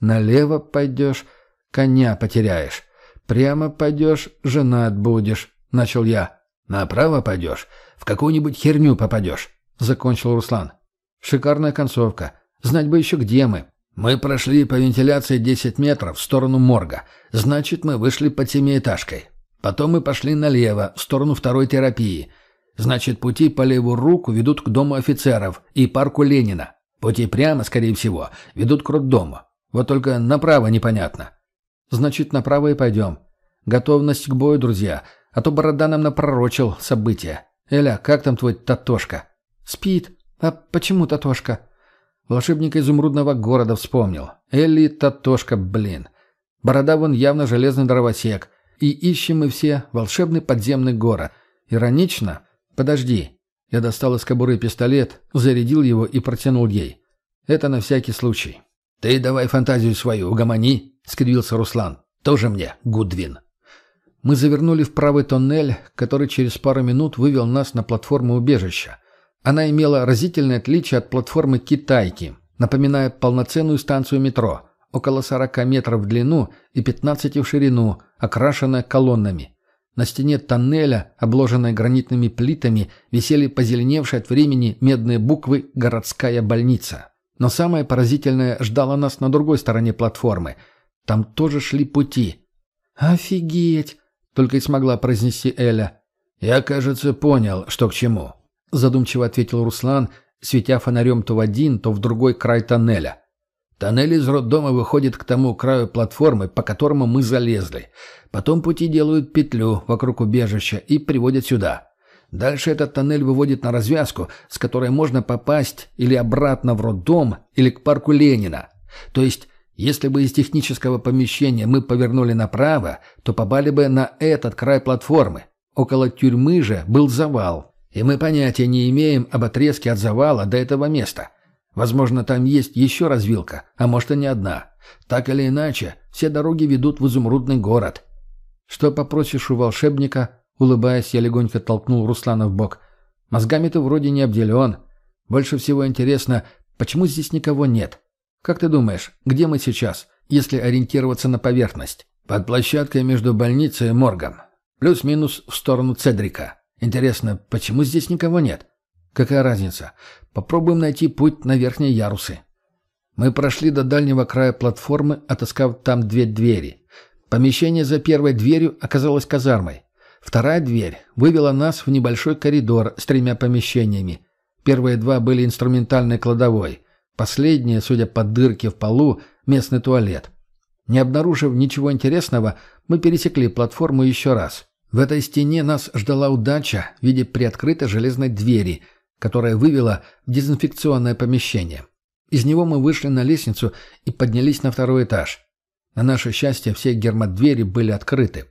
«Налево пойдешь, коня потеряешь. Прямо пойдешь, женат будешь», — начал я. «Направо пойдешь, в какую-нибудь херню попадешь», — закончил Руслан. «Шикарная концовка. Знать бы еще, где мы». «Мы прошли по вентиляции 10 метров в сторону морга. Значит, мы вышли под семиэтажкой. Потом мы пошли налево, в сторону второй терапии. Значит, пути по левую руку ведут к дому офицеров и парку Ленина. Пути прямо, скорее всего, ведут к роддому. Вот только направо непонятно. Значит, направо и пойдем. Готовность к бою, друзья. А то Борода нам напророчил события. Эля, как там твой Татошка? Спит. А почему Татошка? Волшебника изумрудного города вспомнил. Элли Татошка, блин. Борода вон явно железный дровосек. И ищем мы все волшебный подземный город. Иронично? Подожди. Я достал из кобуры пистолет, зарядил его и протянул ей. Это на всякий случай. «Ты давай фантазию свою, угомони», — скривился Руслан. «Тоже мне, Гудвин». Мы завернули в правый тоннель, который через пару минут вывел нас на платформу убежища. Она имела разительное отличие от платформы «Китайки», напоминая полноценную станцию метро, около 40 метров в длину и 15 в ширину, окрашенная колоннами. На стене тоннеля, обложенной гранитными плитами, висели позеленевшие от времени медные буквы «Городская больница». Но самое поразительное ждало нас на другой стороне платформы. Там тоже шли пути. «Офигеть!» — только и смогла произнести Эля. «Я, кажется, понял, что к чему», — задумчиво ответил Руслан, светя фонарем то в один, то в другой край тоннеля. Тоннель из роддома выходит к тому краю платформы, по которому мы залезли. Потом пути делают петлю вокруг убежища и приводят сюда. Дальше этот тоннель выводит на развязку, с которой можно попасть или обратно в роддом, или к парку Ленина. То есть, если бы из технического помещения мы повернули направо, то попали бы на этот край платформы. Около тюрьмы же был завал, и мы понятия не имеем об отрезке от завала до этого места. Возможно, там есть еще развилка, а может и не одна. Так или иначе, все дороги ведут в изумрудный город. Что попросишь у волшебника? Улыбаясь, я легонько толкнул Руслана в бок. Мозгами ты вроде не обделен. Больше всего интересно, почему здесь никого нет? Как ты думаешь, где мы сейчас, если ориентироваться на поверхность? Под площадкой между больницей и моргом. Плюс-минус в сторону Цедрика. Интересно, почему здесь никого нет? Какая разница? Попробуем найти путь на верхние ярусы. Мы прошли до дальнего края платформы, отыскав там две двери. Помещение за первой дверью оказалось казармой. Вторая дверь вывела нас в небольшой коридор с тремя помещениями. Первые два были инструментальной кладовой. Последнее, судя по дырке в полу, местный туалет. Не обнаружив ничего интересного, мы пересекли платформу еще раз. В этой стене нас ждала удача в виде приоткрытой железной двери, которая вывела в дезинфекционное помещение. Из него мы вышли на лестницу и поднялись на второй этаж. На наше счастье, все гермодвери были открыты.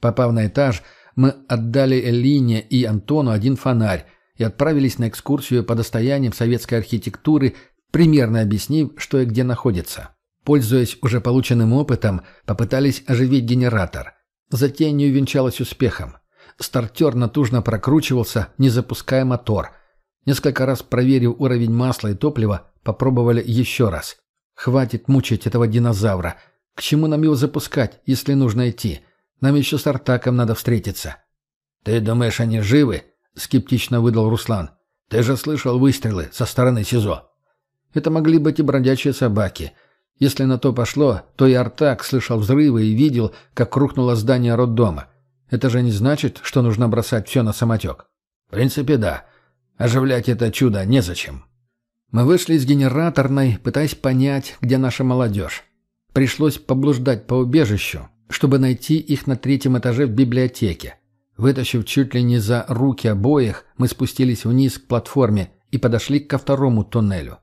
Попав на этаж, мы отдали Элине и Антону один фонарь и отправились на экскурсию по достояниям советской архитектуры, примерно объяснив, что и где находится. Пользуясь уже полученным опытом, попытались оживить генератор. Затея не увенчалась успехом. Стартер натужно прокручивался, не запуская мотор – Несколько раз проверив уровень масла и топлива, попробовали еще раз. Хватит мучить этого динозавра. К чему нам его запускать, если нужно идти? Нам еще с Артаком надо встретиться. «Ты думаешь, они живы?» — скептично выдал Руслан. «Ты же слышал выстрелы со стороны СИЗО». Это могли быть и бродячие собаки. Если на то пошло, то и Артак слышал взрывы и видел, как рухнуло здание роддома. Это же не значит, что нужно бросать все на самотек. В принципе, да. Оживлять это чудо незачем. Мы вышли из генераторной, пытаясь понять, где наша молодежь. Пришлось поблуждать по убежищу, чтобы найти их на третьем этаже в библиотеке. Вытащив чуть ли не за руки обоих, мы спустились вниз к платформе и подошли ко второму туннелю.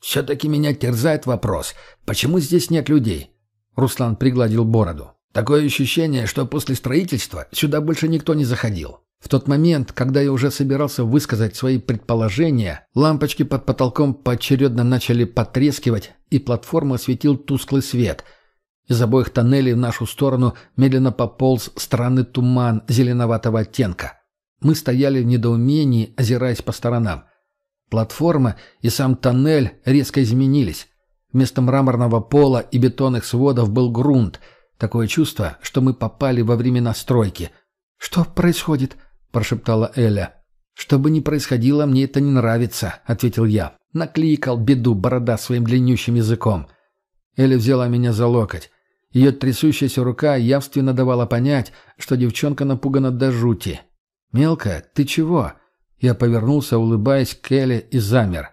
«Все-таки меня терзает вопрос, почему здесь нет людей?» Руслан пригладил бороду. «Такое ощущение, что после строительства сюда больше никто не заходил. В тот момент, когда я уже собирался высказать свои предположения, лампочки под потолком поочередно начали потрескивать, и платформу осветил тусклый свет. Из обоих тоннелей в нашу сторону медленно пополз странный туман зеленоватого оттенка. Мы стояли в недоумении, озираясь по сторонам. Платформа и сам тоннель резко изменились. Вместо мраморного пола и бетонных сводов был грунт. Такое чувство, что мы попали во времена стройки. «Что происходит?» — прошептала Эля. «Что бы ни происходило, мне это не нравится», — ответил я. Накликал беду борода своим длиннющим языком. Эля взяла меня за локоть. Ее трясущаяся рука явственно давала понять, что девчонка напугана до жути. «Мелкая, ты чего?» Я повернулся, улыбаясь к Эле, и замер.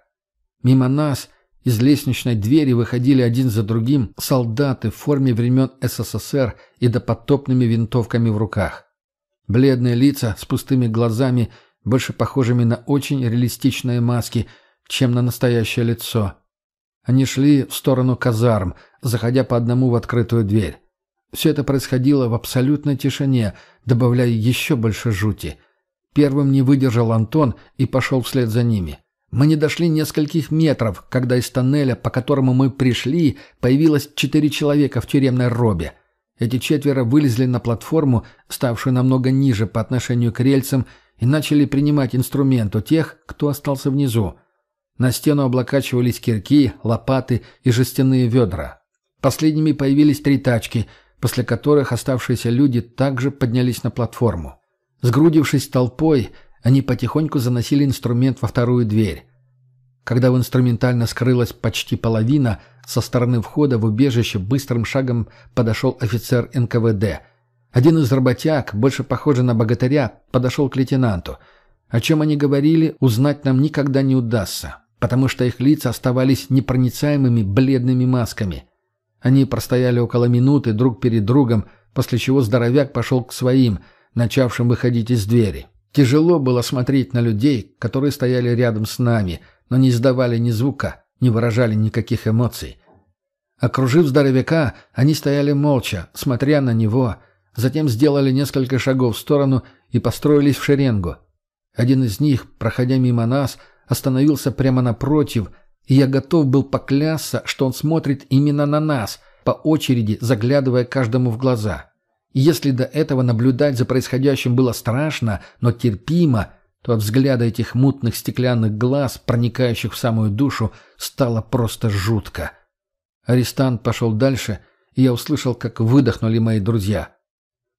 Мимо нас из лестничной двери выходили один за другим солдаты в форме времен СССР и допотопными винтовками в руках. Бледные лица с пустыми глазами, больше похожими на очень реалистичные маски, чем на настоящее лицо. Они шли в сторону казарм, заходя по одному в открытую дверь. Все это происходило в абсолютной тишине, добавляя еще больше жути. Первым не выдержал Антон и пошел вслед за ними. Мы не дошли нескольких метров, когда из тоннеля, по которому мы пришли, появилось четыре человека в тюремной робе. Эти четверо вылезли на платформу, ставшую намного ниже по отношению к рельсам, и начали принимать инструмент у тех, кто остался внизу. На стену облокачивались кирки, лопаты и жестяные ведра. Последними появились три тачки, после которых оставшиеся люди также поднялись на платформу. Сгрудившись толпой, они потихоньку заносили инструмент во вторую дверь. Когда в инструментально скрылась почти половина, со стороны входа в убежище быстрым шагом подошел офицер НКВД. Один из работяг, больше похожий на богатыря, подошел к лейтенанту. О чем они говорили, узнать нам никогда не удастся, потому что их лица оставались непроницаемыми бледными масками. Они простояли около минуты друг перед другом, после чего здоровяк пошел к своим, начавшим выходить из двери. Тяжело было смотреть на людей, которые стояли рядом с нами, но не издавали ни звука, не выражали никаких эмоций. Окружив здоровяка, они стояли молча, смотря на него, затем сделали несколько шагов в сторону и построились в шеренгу. Один из них, проходя мимо нас, остановился прямо напротив, и я готов был поклясться, что он смотрит именно на нас, по очереди заглядывая каждому в глаза. Если до этого наблюдать за происходящим было страшно, но терпимо, то от взгляда этих мутных стеклянных глаз, проникающих в самую душу, стало просто жутко. Арестант пошел дальше, и я услышал, как выдохнули мои друзья.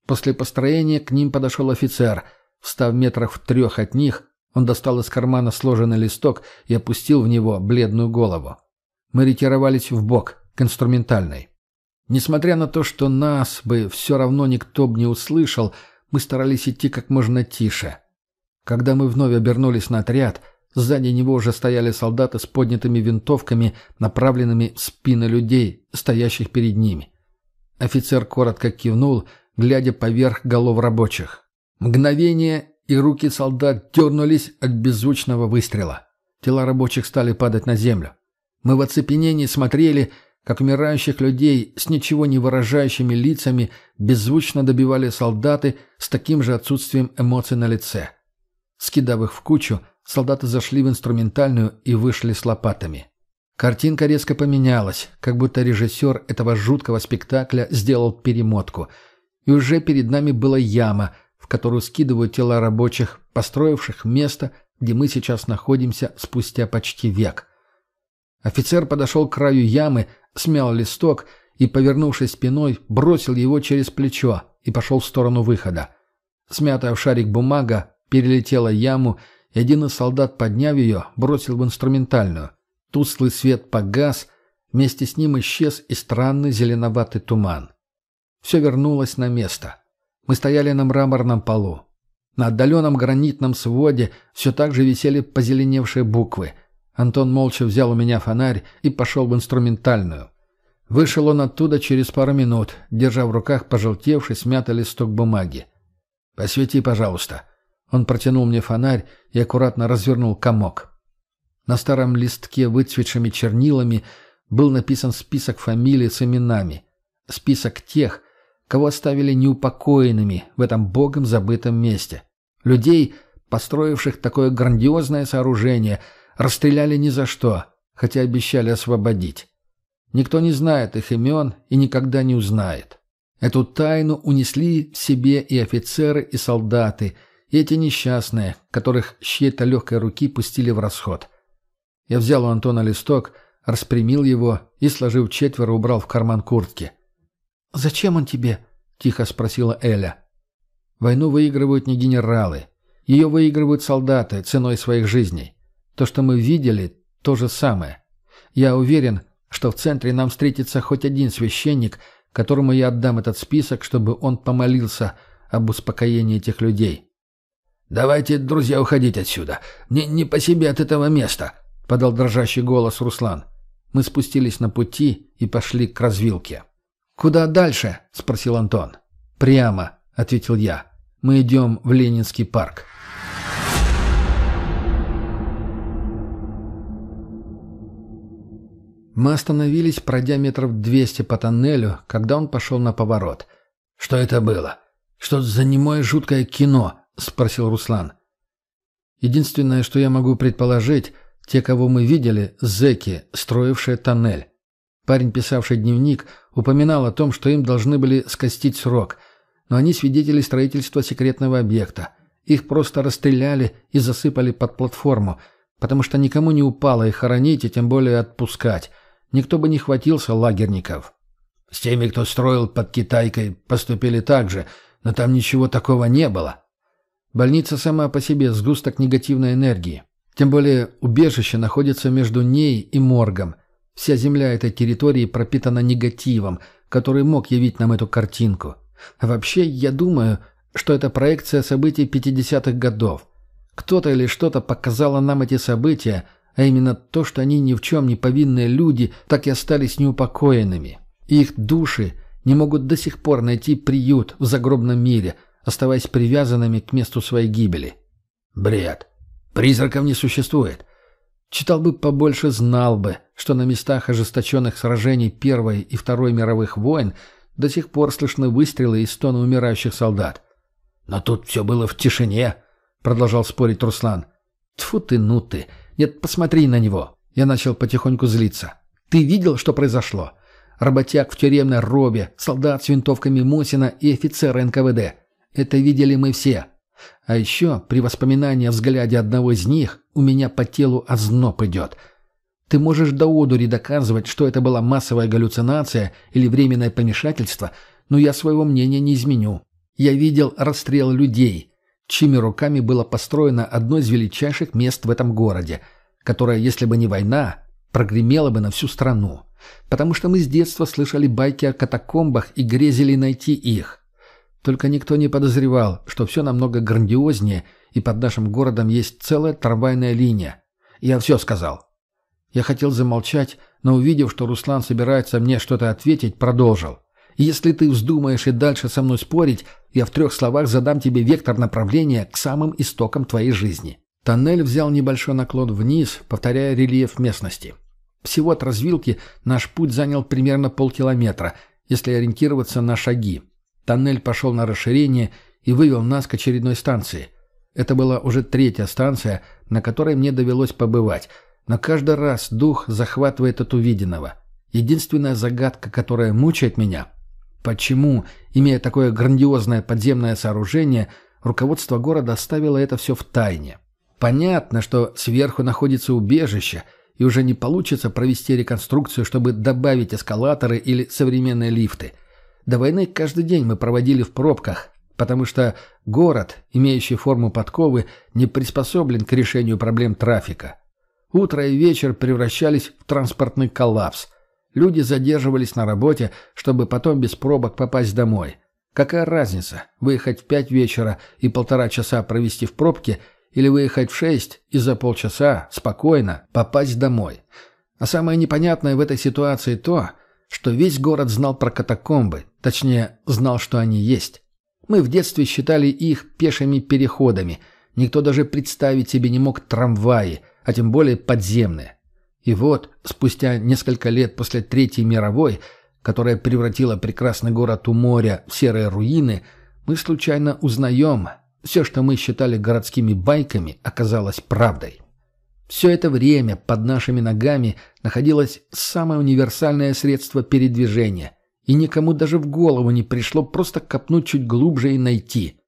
После построения к ним подошел офицер. Встав метрах в трех от них, он достал из кармана сложенный листок и опустил в него бледную голову. Мы ретировались в бок к инструментальной. Несмотря на то, что нас бы все равно никто бы не услышал, мы старались идти как можно тише. Когда мы вновь обернулись на отряд, сзади него уже стояли солдаты с поднятыми винтовками, направленными в спины людей, стоящих перед ними. Офицер коротко кивнул, глядя поверх голов рабочих. Мгновение, и руки солдат дернулись от беззвучного выстрела. Тела рабочих стали падать на землю. Мы в оцепенении смотрели, как умирающих людей с ничего не выражающими лицами беззвучно добивали солдаты с таким же отсутствием эмоций на лице. Скидав их в кучу, солдаты зашли в инструментальную и вышли с лопатами. Картинка резко поменялась, как будто режиссер этого жуткого спектакля сделал перемотку. И уже перед нами была яма, в которую скидывают тела рабочих, построивших место, где мы сейчас находимся спустя почти век. Офицер подошел к краю ямы, смял листок и, повернувшись спиной, бросил его через плечо и пошел в сторону выхода. Смятая в шарик бумага перелетела яму, и один из солдат, подняв ее, бросил в инструментальную. Тусклый свет погас, вместе с ним исчез и странный зеленоватый туман. Все вернулось на место. Мы стояли на мраморном полу. На отдаленном гранитном своде все так же висели позеленевшие буквы — Антон молча взял у меня фонарь и пошел в инструментальную. Вышел он оттуда через пару минут, держа в руках пожелтевший смятый листок бумаги. «Посвети, пожалуйста». Он протянул мне фонарь и аккуратно развернул комок. На старом листке выцветшими чернилами был написан список фамилий с именами. Список тех, кого оставили неупокоенными в этом богом забытом месте. Людей, построивших такое грандиозное сооружение – Расстреляли ни за что, хотя обещали освободить. Никто не знает их имен и никогда не узнает. Эту тайну унесли в себе и офицеры, и солдаты, и эти несчастные, которых чьей-то легкой руки пустили в расход. Я взял у Антона листок, распрямил его и, сложив четверо, убрал в карман куртки. «Зачем он тебе?» — тихо спросила Эля. «Войну выигрывают не генералы. Ее выигрывают солдаты ценой своих жизней. То, что мы видели, то же самое. Я уверен, что в центре нам встретится хоть один священник, которому я отдам этот список, чтобы он помолился об успокоении этих людей. «Давайте, друзья, уходить отсюда. Не, не по себе от этого места», — подал дрожащий голос Руслан. Мы спустились на пути и пошли к развилке. «Куда дальше?» — спросил Антон. «Прямо», — ответил я. «Мы идем в Ленинский парк». Мы остановились, пройдя метров двести по тоннелю, когда он пошел на поворот. «Что это было? Что за немое жуткое кино?» — спросил Руслан. «Единственное, что я могу предположить, те, кого мы видели, зэки, строившие тоннель. Парень, писавший дневник, упоминал о том, что им должны были скостить срок, но они свидетели строительства секретного объекта. Их просто расстреляли и засыпали под платформу, потому что никому не упало их хоронить и тем более отпускать. Никто бы не хватился лагерников. С теми, кто строил под Китайкой, поступили так же, но там ничего такого не было. Больница сама по себе сгусток негативной энергии. Тем более убежище находится между ней и моргом. Вся земля этой территории пропитана негативом, который мог явить нам эту картинку. Вообще, я думаю, что это проекция событий 50-х годов. Кто-то или что-то показало нам эти события, а именно то, что они ни в чем не повинные люди так и остались неупокоенными. их души не могут до сих пор найти приют в загробном мире, оставаясь привязанными к месту своей гибели. Бред. Призраков не существует. Читал бы побольше, знал бы, что на местах ожесточенных сражений Первой и Второй мировых войн до сих пор слышны выстрелы и стоны умирающих солдат. «Но тут все было в тишине», — продолжал спорить Руслан. «Тьфу ты, ну ты! Нет, посмотри на него!» Я начал потихоньку злиться. «Ты видел, что произошло? Работяг в тюремной робе, солдат с винтовками Мосина и офицера НКВД. Это видели мы все. А еще при воспоминании о взгляде одного из них у меня по телу озноб идет. Ты можешь до одури доказывать, что это была массовая галлюцинация или временное помешательство, но я своего мнения не изменю. Я видел расстрел людей, чьими руками было построено одно из величайших мест в этом городе, которое, если бы не война, прогремело бы на всю страну. Потому что мы с детства слышали байки о катакомбах и грезили найти их. Только никто не подозревал, что все намного грандиознее, и под нашим городом есть целая трамвайная линия. Я все сказал. Я хотел замолчать, но увидев, что Руслан собирается мне что-то ответить, продолжил. «Если ты вздумаешь и дальше со мной спорить, я в трех словах задам тебе вектор направления к самым истокам твоей жизни». Тоннель взял небольшой наклон вниз, повторяя рельеф местности. Всего от развилки наш путь занял примерно полкилометра, если ориентироваться на шаги. Тоннель пошел на расширение и вывел нас к очередной станции. Это была уже третья станция, на которой мне довелось побывать, но каждый раз дух захватывает от увиденного. Единственная загадка, которая мучает меня – почему, имея такое грандиозное подземное сооружение, руководство города оставило это все в тайне? Понятно, что сверху находится убежище, и уже не получится провести реконструкцию, чтобы добавить эскалаторы или современные лифты – до войны каждый день мы проводили в пробках, потому что город, имеющий форму подковы, не приспособлен к решению проблем трафика. Утро и вечер превращались в транспортный коллапс. Люди задерживались на работе, чтобы потом без пробок попасть домой. Какая разница, выехать в пять вечера и полтора часа провести в пробке или выехать в шесть и за полчаса спокойно попасть домой? А самое непонятное в этой ситуации то, что весь город знал про катакомбы, точнее, знал, что они есть. Мы в детстве считали их пешими переходами. Никто даже представить себе не мог трамваи, а тем более подземные. И вот, спустя несколько лет после Третьей мировой, которая превратила прекрасный город у моря в серые руины, мы случайно узнаем, все, что мы считали городскими байками, оказалось правдой. Все это время под нашими ногами находилось самое универсальное средство передвижения, и никому даже в голову не пришло просто копнуть чуть глубже и найти.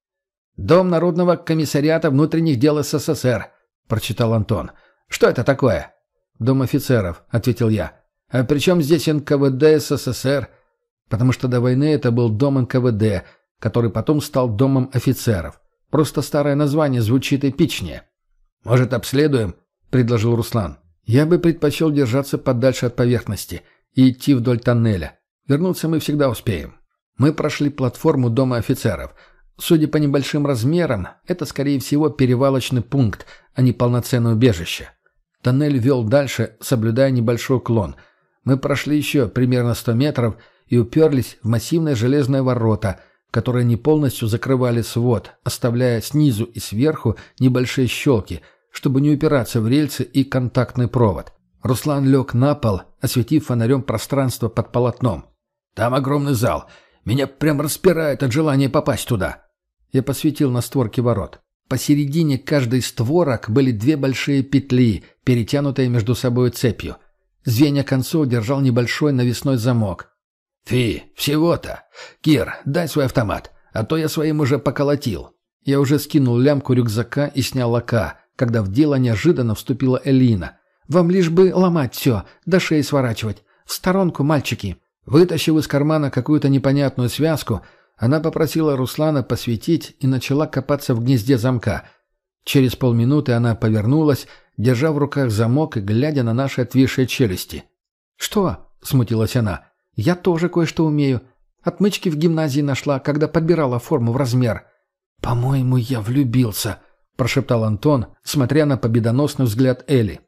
«Дом Народного комиссариата внутренних дел СССР», — прочитал Антон. «Что это такое?» «Дом офицеров», — ответил я. «А при чем здесь НКВД СССР?» «Потому что до войны это был дом НКВД, который потом стал домом офицеров. Просто старое название звучит эпичнее». «Может, обследуем?» — предложил Руслан. «Я бы предпочел держаться подальше от поверхности и идти вдоль тоннеля. Вернуться мы всегда успеем». Мы прошли платформу Дома офицеров. Судя по небольшим размерам, это, скорее всего, перевалочный пункт, а не полноценное убежище. Тоннель вел дальше, соблюдая небольшой уклон. Мы прошли еще примерно 100 метров и уперлись в массивные железные ворота, которые не полностью закрывали свод, оставляя снизу и сверху небольшие щелки – чтобы не упираться в рельсы и контактный провод. Руслан лег на пол, осветив фонарем пространство под полотном. «Там огромный зал. Меня прям распирает от желания попасть туда». Я посветил на створки ворот. Посередине каждой створок были две большие петли, перетянутые между собой цепью. Звенья концов держал небольшой навесной замок. «Фи, всего-то! Кир, дай свой автомат, а то я своим уже поколотил». Я уже скинул лямку рюкзака и снял ока, когда в дело неожиданно вступила Элина. «Вам лишь бы ломать все, до шеи сворачивать. В сторонку, мальчики!» Вытащив из кармана какую-то непонятную связку, она попросила Руслана посветить и начала копаться в гнезде замка. Через полминуты она повернулась, держа в руках замок и глядя на наши отвисшие челюсти. «Что?» — смутилась она. «Я тоже кое-что умею. Отмычки в гимназии нашла, когда подбирала форму в размер». «По-моему, я влюбился», — прошептал Антон, смотря на победоносный взгляд Эли.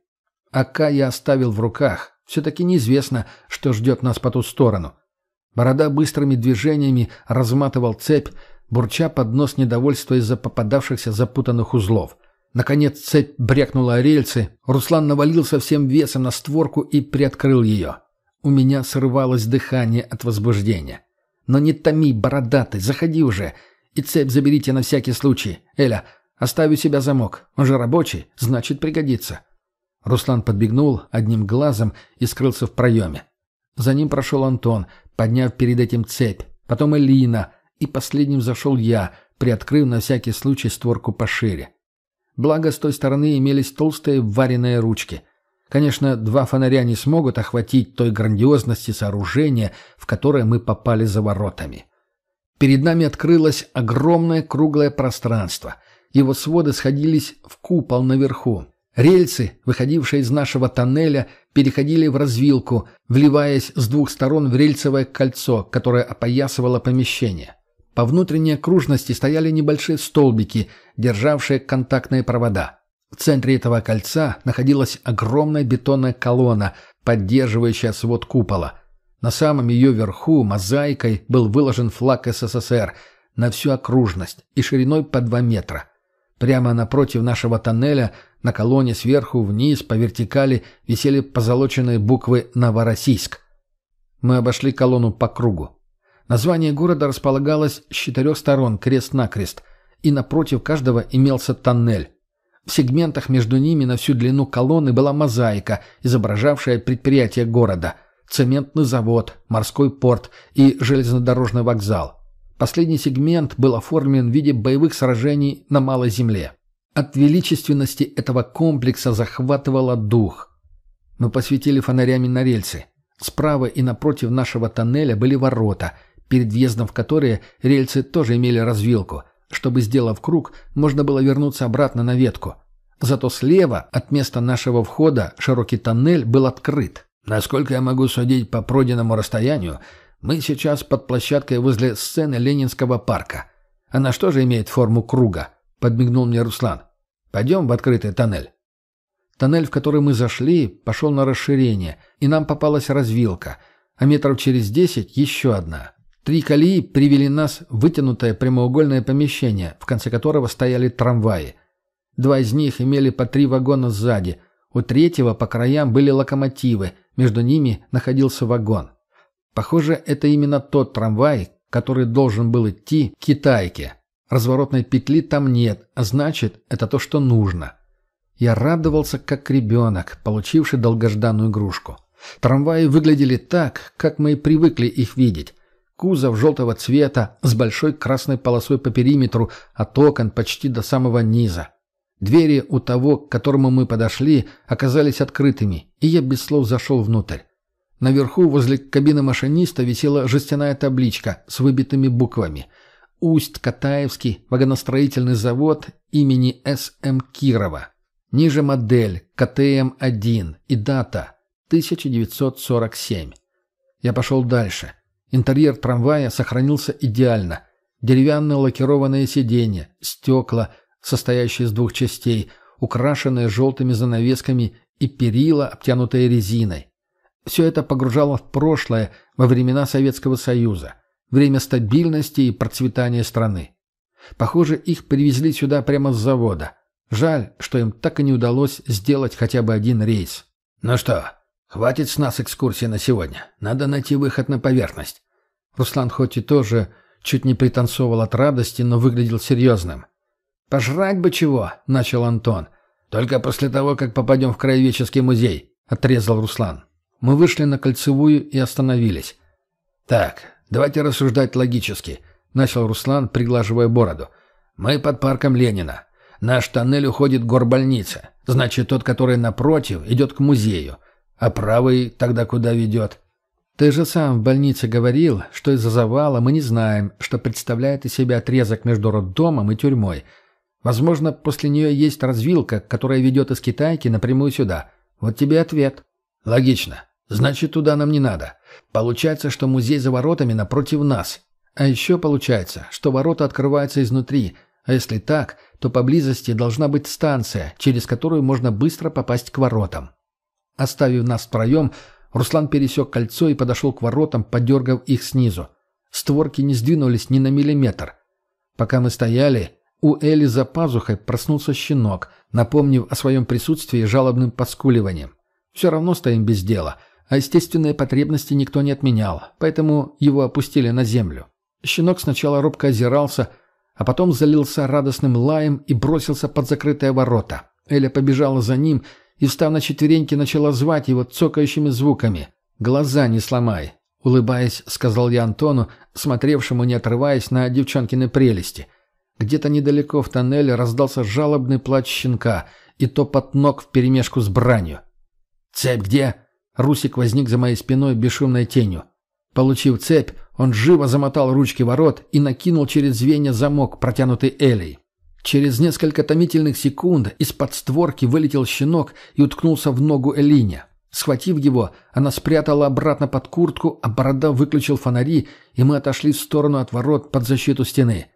Ака я оставил в руках. Все-таки неизвестно, что ждет нас по ту сторону. Борода быстрыми движениями разматывал цепь, бурча под нос недовольства из-за попадавшихся запутанных узлов. Наконец цепь брякнула о рельсы, Руслан навалился всем весом на створку и приоткрыл ее. У меня срывалось дыхание от возбуждения. «Но не томи, бородатый, заходи уже, и цепь заберите на всякий случай. Эля, оставь у себя замок, он же рабочий, значит пригодится». Руслан подбегнул одним глазом и скрылся в проеме. За ним прошел Антон, подняв перед этим цепь, потом Элина, и последним зашел я, приоткрыв на всякий случай створку пошире. Благо, с той стороны имелись толстые вареные ручки. Конечно, два фонаря не смогут охватить той грандиозности сооружения, в которое мы попали за воротами. Перед нами открылось огромное круглое пространство. Его своды сходились в купол наверху, Рельсы, выходившие из нашего тоннеля, переходили в развилку, вливаясь с двух сторон в рельсовое кольцо, которое опоясывало помещение. По внутренней окружности стояли небольшие столбики, державшие контактные провода. В центре этого кольца находилась огромная бетонная колонна, поддерживающая свод купола. На самом ее верху мозаикой был выложен флаг СССР на всю окружность и шириной по 2 метра. Прямо напротив нашего тоннеля на колонне сверху вниз по вертикали висели позолоченные буквы «Новороссийск». Мы обошли колонну по кругу. Название города располагалось с четырех сторон крест-накрест, и напротив каждого имелся тоннель. В сегментах между ними на всю длину колонны была мозаика, изображавшая предприятия города, цементный завод, морской порт и железнодорожный вокзал. Последний сегмент был оформлен в виде боевых сражений на Малой Земле. От величественности этого комплекса захватывало дух. Мы посветили фонарями на рельсы. Справа и напротив нашего тоннеля были ворота, перед въездом в которые рельсы тоже имели развилку. Чтобы, сделав круг, можно было вернуться обратно на ветку. Зато слева, от места нашего входа, широкий тоннель был открыт. Насколько я могу судить по пройденному расстоянию, мы сейчас под площадкой возле сцены Ленинского парка. Она что же имеет форму круга? Подмигнул мне Руслан. Пойдем в открытый тоннель. Тоннель, в который мы зашли, пошел на расширение, и нам попалась развилка, а метров через десять еще одна. Три колеи привели нас в вытянутое прямоугольное помещение, в конце которого стояли трамваи. Два из них имели по три вагона сзади, у третьего по краям были локомотивы, между ними находился вагон. Похоже, это именно тот трамвай, который должен был идти к Китайке. Разворотной петли там нет, а значит, это то, что нужно. Я радовался, как ребенок, получивший долгожданную игрушку. Трамваи выглядели так, как мы и привыкли их видеть. Кузов желтого цвета с большой красной полосой по периметру, от окон почти до самого низа. Двери у того, к которому мы подошли, оказались открытыми, и я без слов зашел внутрь. Наверху, возле кабины машиниста, висела жестяная табличка с выбитыми буквами. Усть-Катаевский вагоностроительный завод имени С.М. Кирова. Ниже модель КТМ-1 и дата 1947. Я пошел дальше. Интерьер трамвая сохранился идеально. Деревянные лакированные сиденья, стекла, состоящие из двух частей, украшенные желтыми занавесками и перила, обтянутые резиной. Все это погружало в прошлое, во времена Советского Союза, время стабильности и процветания страны. Похоже, их привезли сюда прямо с завода. Жаль, что им так и не удалось сделать хотя бы один рейс. «Ну что, хватит с нас экскурсии на сегодня. Надо найти выход на поверхность». Руслан хоть и тоже чуть не пританцовывал от радости, но выглядел серьезным. «Пожрать бы чего?» — начал Антон. «Только после того, как попадем в краеведческий музей», — отрезал Руслан. Мы вышли на кольцевую и остановились. «Так, давайте рассуждать логически», — начал Руслан, приглаживая бороду. «Мы под парком Ленина. Наш тоннель уходит к горбольнице. Значит, тот, который напротив, идет к музею. А правый тогда куда ведет?» «Ты же сам в больнице говорил, что из-за завала мы не знаем, что представляет из себя отрезок между роддомом и тюрьмой. Возможно, после нее есть развилка, которая ведет из Китайки напрямую сюда. Вот тебе ответ». «Логично. Значит, туда нам не надо. Получается, что музей за воротами напротив нас. А еще получается, что ворота открываются изнутри. А если так, то поблизости должна быть станция, через которую можно быстро попасть к воротам. Оставив нас втроем, Руслан пересек кольцо и подошел к воротам, подергав их снизу. Створки не сдвинулись ни на миллиметр. Пока мы стояли, у Эли за пазухой проснулся щенок, напомнив о своем присутствии жалобным поскуливанием. Все равно стоим без дела — а естественные потребности никто не отменял, поэтому его опустили на землю. Щенок сначала робко озирался, а потом залился радостным лаем и бросился под закрытые ворота. Эля побежала за ним и, встав на четвереньки, начала звать его цокающими звуками. «Глаза не сломай», — улыбаясь, сказал я Антону, смотревшему, не отрываясь на девчонкины прелести. Где-то недалеко в тоннеле раздался жалобный плач щенка и топот ног вперемешку с бранью. «Цепь где?» Русик возник за моей спиной бесшумной тенью. Получив цепь, он живо замотал ручки ворот и накинул через звенья замок, протянутый Элей. Через несколько томительных секунд из-под створки вылетел щенок и уткнулся в ногу Элине. Схватив его, она спрятала обратно под куртку, а борода выключил фонари, и мы отошли в сторону от ворот под защиту стены.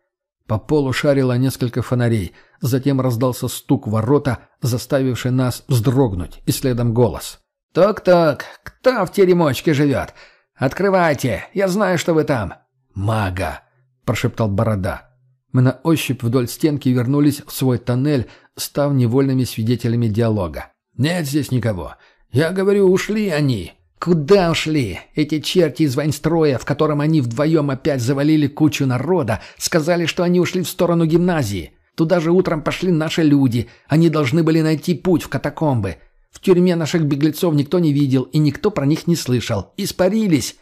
По полу шарило несколько фонарей, затем раздался стук ворота, заставивший нас вздрогнуть, и следом голос. «Ток-ток, кто в теремочке живет? Открывайте, я знаю, что вы там». «Мага», — прошептал Борода. Мы на ощупь вдоль стенки вернулись в свой тоннель, став невольными свидетелями диалога. «Нет здесь никого. Я говорю, ушли они». «Куда ушли? Эти черти из воинстроя, в котором они вдвоем опять завалили кучу народа, сказали, что они ушли в сторону гимназии. Туда же утром пошли наши люди. Они должны были найти путь в катакомбы. В тюрьме наших беглецов никто не видел, и никто про них не слышал. Испарились.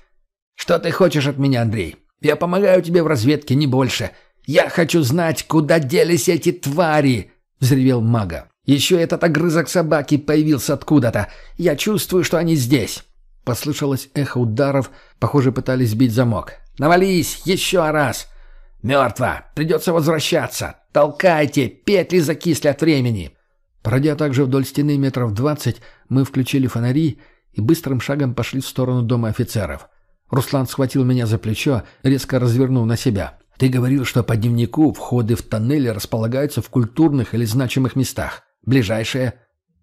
Что ты хочешь от меня, Андрей? Я помогаю тебе в разведке, не больше. Я хочу знать, куда делись эти твари!» — взревел мага. «Еще этот огрызок собаки появился откуда-то. Я чувствую, что они здесь». Послышалось эхо ударов, похоже, пытались сбить замок. «Навались! Еще раз!» «Мертво! Придется возвращаться! Толкайте! Петли закисли от времени!» Пройдя также вдоль стены метров двадцать, мы включили фонари и быстрым шагом пошли в сторону дома офицеров. Руслан схватил меня за плечо, резко развернул на себя. «Ты говорил, что по дневнику входы в тоннели располагаются в культурных или значимых местах. Ближайшее?»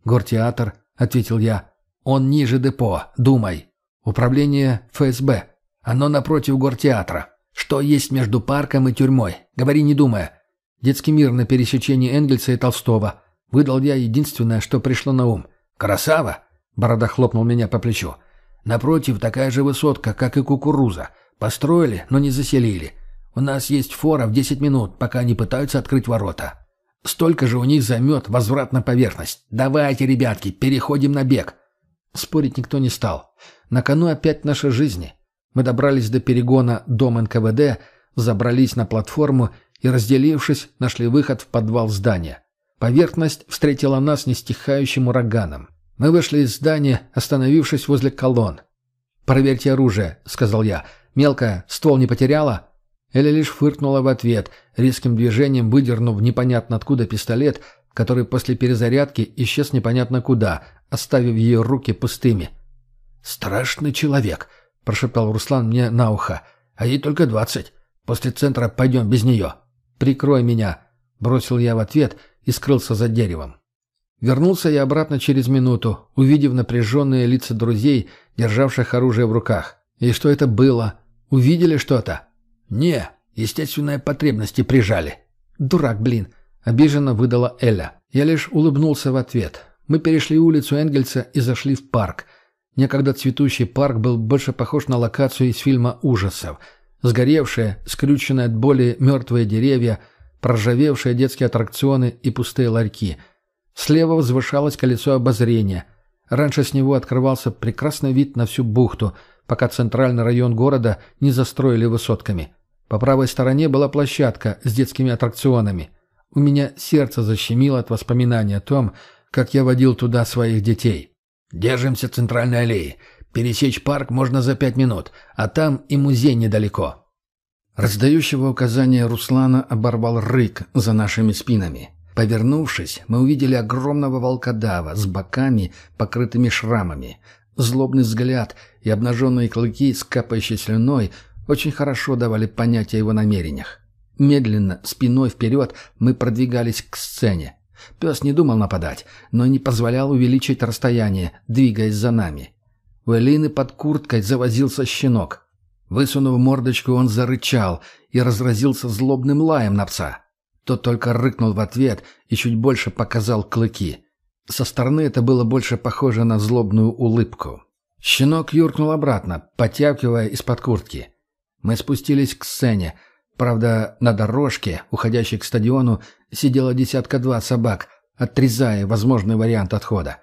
«Гортеатр», — ответил я. «Он ниже депо. Думай. Управление ФСБ. Оно напротив гортеатра. Что есть между парком и тюрьмой? Говори, не думая. Детский мир на пересечении Энгельса и Толстого. Выдал я единственное, что пришло на ум. «Красава!» — Борода хлопнул меня по плечу. «Напротив такая же высотка, как и кукуруза. Построили, но не заселили. У нас есть фора в десять минут, пока они пытаются открыть ворота. Столько же у них займет возврат на поверхность. Давайте, ребятки, переходим на бег». Спорить никто не стал. На кону опять наши жизни. Мы добрались до перегона дом НКВД, забрались на платформу и, разделившись, нашли выход в подвал здания. Поверхность встретила нас нестихающим ураганом. Мы вышли из здания, остановившись возле колонн. «Проверьте оружие», — сказал я. «Мелкая, ствол не потеряла?» Эля лишь фыркнула в ответ, резким движением выдернув непонятно откуда пистолет, который после перезарядки исчез непонятно куда, оставив ее руки пустыми. «Страшный человек», — прошептал Руслан мне на ухо. «А ей только двадцать. После центра пойдем без нее». «Прикрой меня», — бросил я в ответ и скрылся за деревом. Вернулся я обратно через минуту, увидев напряженные лица друзей, державших оружие в руках. И что это было? Увидели что-то? Не, естественные потребности прижали. Дурак, блин, обиженно выдала Эля. Я лишь улыбнулся в ответ. Мы перешли улицу Энгельса и зашли в парк. Некогда цветущий парк был больше похож на локацию из фильма ужасов. Сгоревшие, скрюченные от боли мертвые деревья, проржавевшие детские аттракционы и пустые ларьки. Слева возвышалось колесо обозрения. Раньше с него открывался прекрасный вид на всю бухту, пока центральный район города не застроили высотками. По правой стороне была площадка с детскими аттракционами. У меня сердце защемило от воспоминания о том, как я водил туда своих детей. «Держимся центральной аллеи. Пересечь парк можно за пять минут, а там и музей недалеко». Раздающего указания Руслана оборвал рык за нашими спинами. Повернувшись, мы увидели огромного волкодава с боками, покрытыми шрамами. Злобный взгляд и обнаженные клыки с капающей слюной очень хорошо давали понять о его намерениях. Медленно, спиной вперед, мы продвигались к сцене. Пес не думал нападать, но не позволял увеличить расстояние, двигаясь за нами. У Элины под курткой завозился щенок. Высунув мордочку, он зарычал и разразился злобным лаем на пса. Тот только рыкнул в ответ и чуть больше показал клыки. Со стороны это было больше похоже на злобную улыбку. Щенок юркнул обратно, потягивая из-под куртки. Мы спустились к сцене, Правда, на дорожке, уходящей к стадиону, сидела десятка-два собак, отрезая возможный вариант отхода.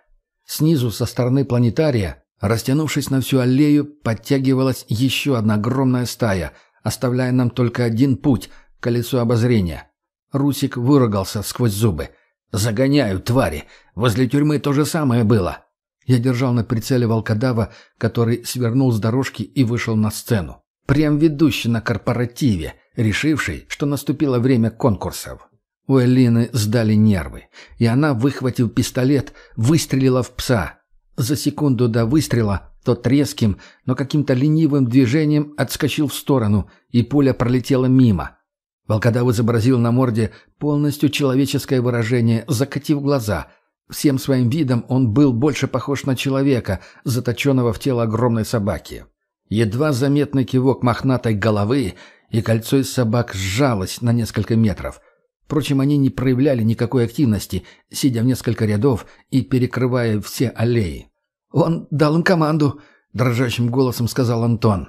Снизу, со стороны планетария, растянувшись на всю аллею, подтягивалась еще одна огромная стая, оставляя нам только один путь — колесо обозрения. Русик выругался сквозь зубы. «Загоняю, твари! Возле тюрьмы то же самое было!» Я держал на прицеле волкодава, который свернул с дорожки и вышел на сцену. Прям ведущий на корпоративе — решивший, что наступило время конкурсов. У Элины сдали нервы, и она, выхватив пистолет, выстрелила в пса. За секунду до выстрела тот резким, но каким-то ленивым движением отскочил в сторону, и пуля пролетела мимо. Волкодав изобразил на морде полностью человеческое выражение, закатив глаза. Всем своим видом он был больше похож на человека, заточенного в тело огромной собаки. Едва заметный кивок мохнатой головы, и кольцо из собак сжалось на несколько метров. Впрочем, они не проявляли никакой активности, сидя в несколько рядов и перекрывая все аллеи. «Он дал им команду», — дрожащим голосом сказал Антон.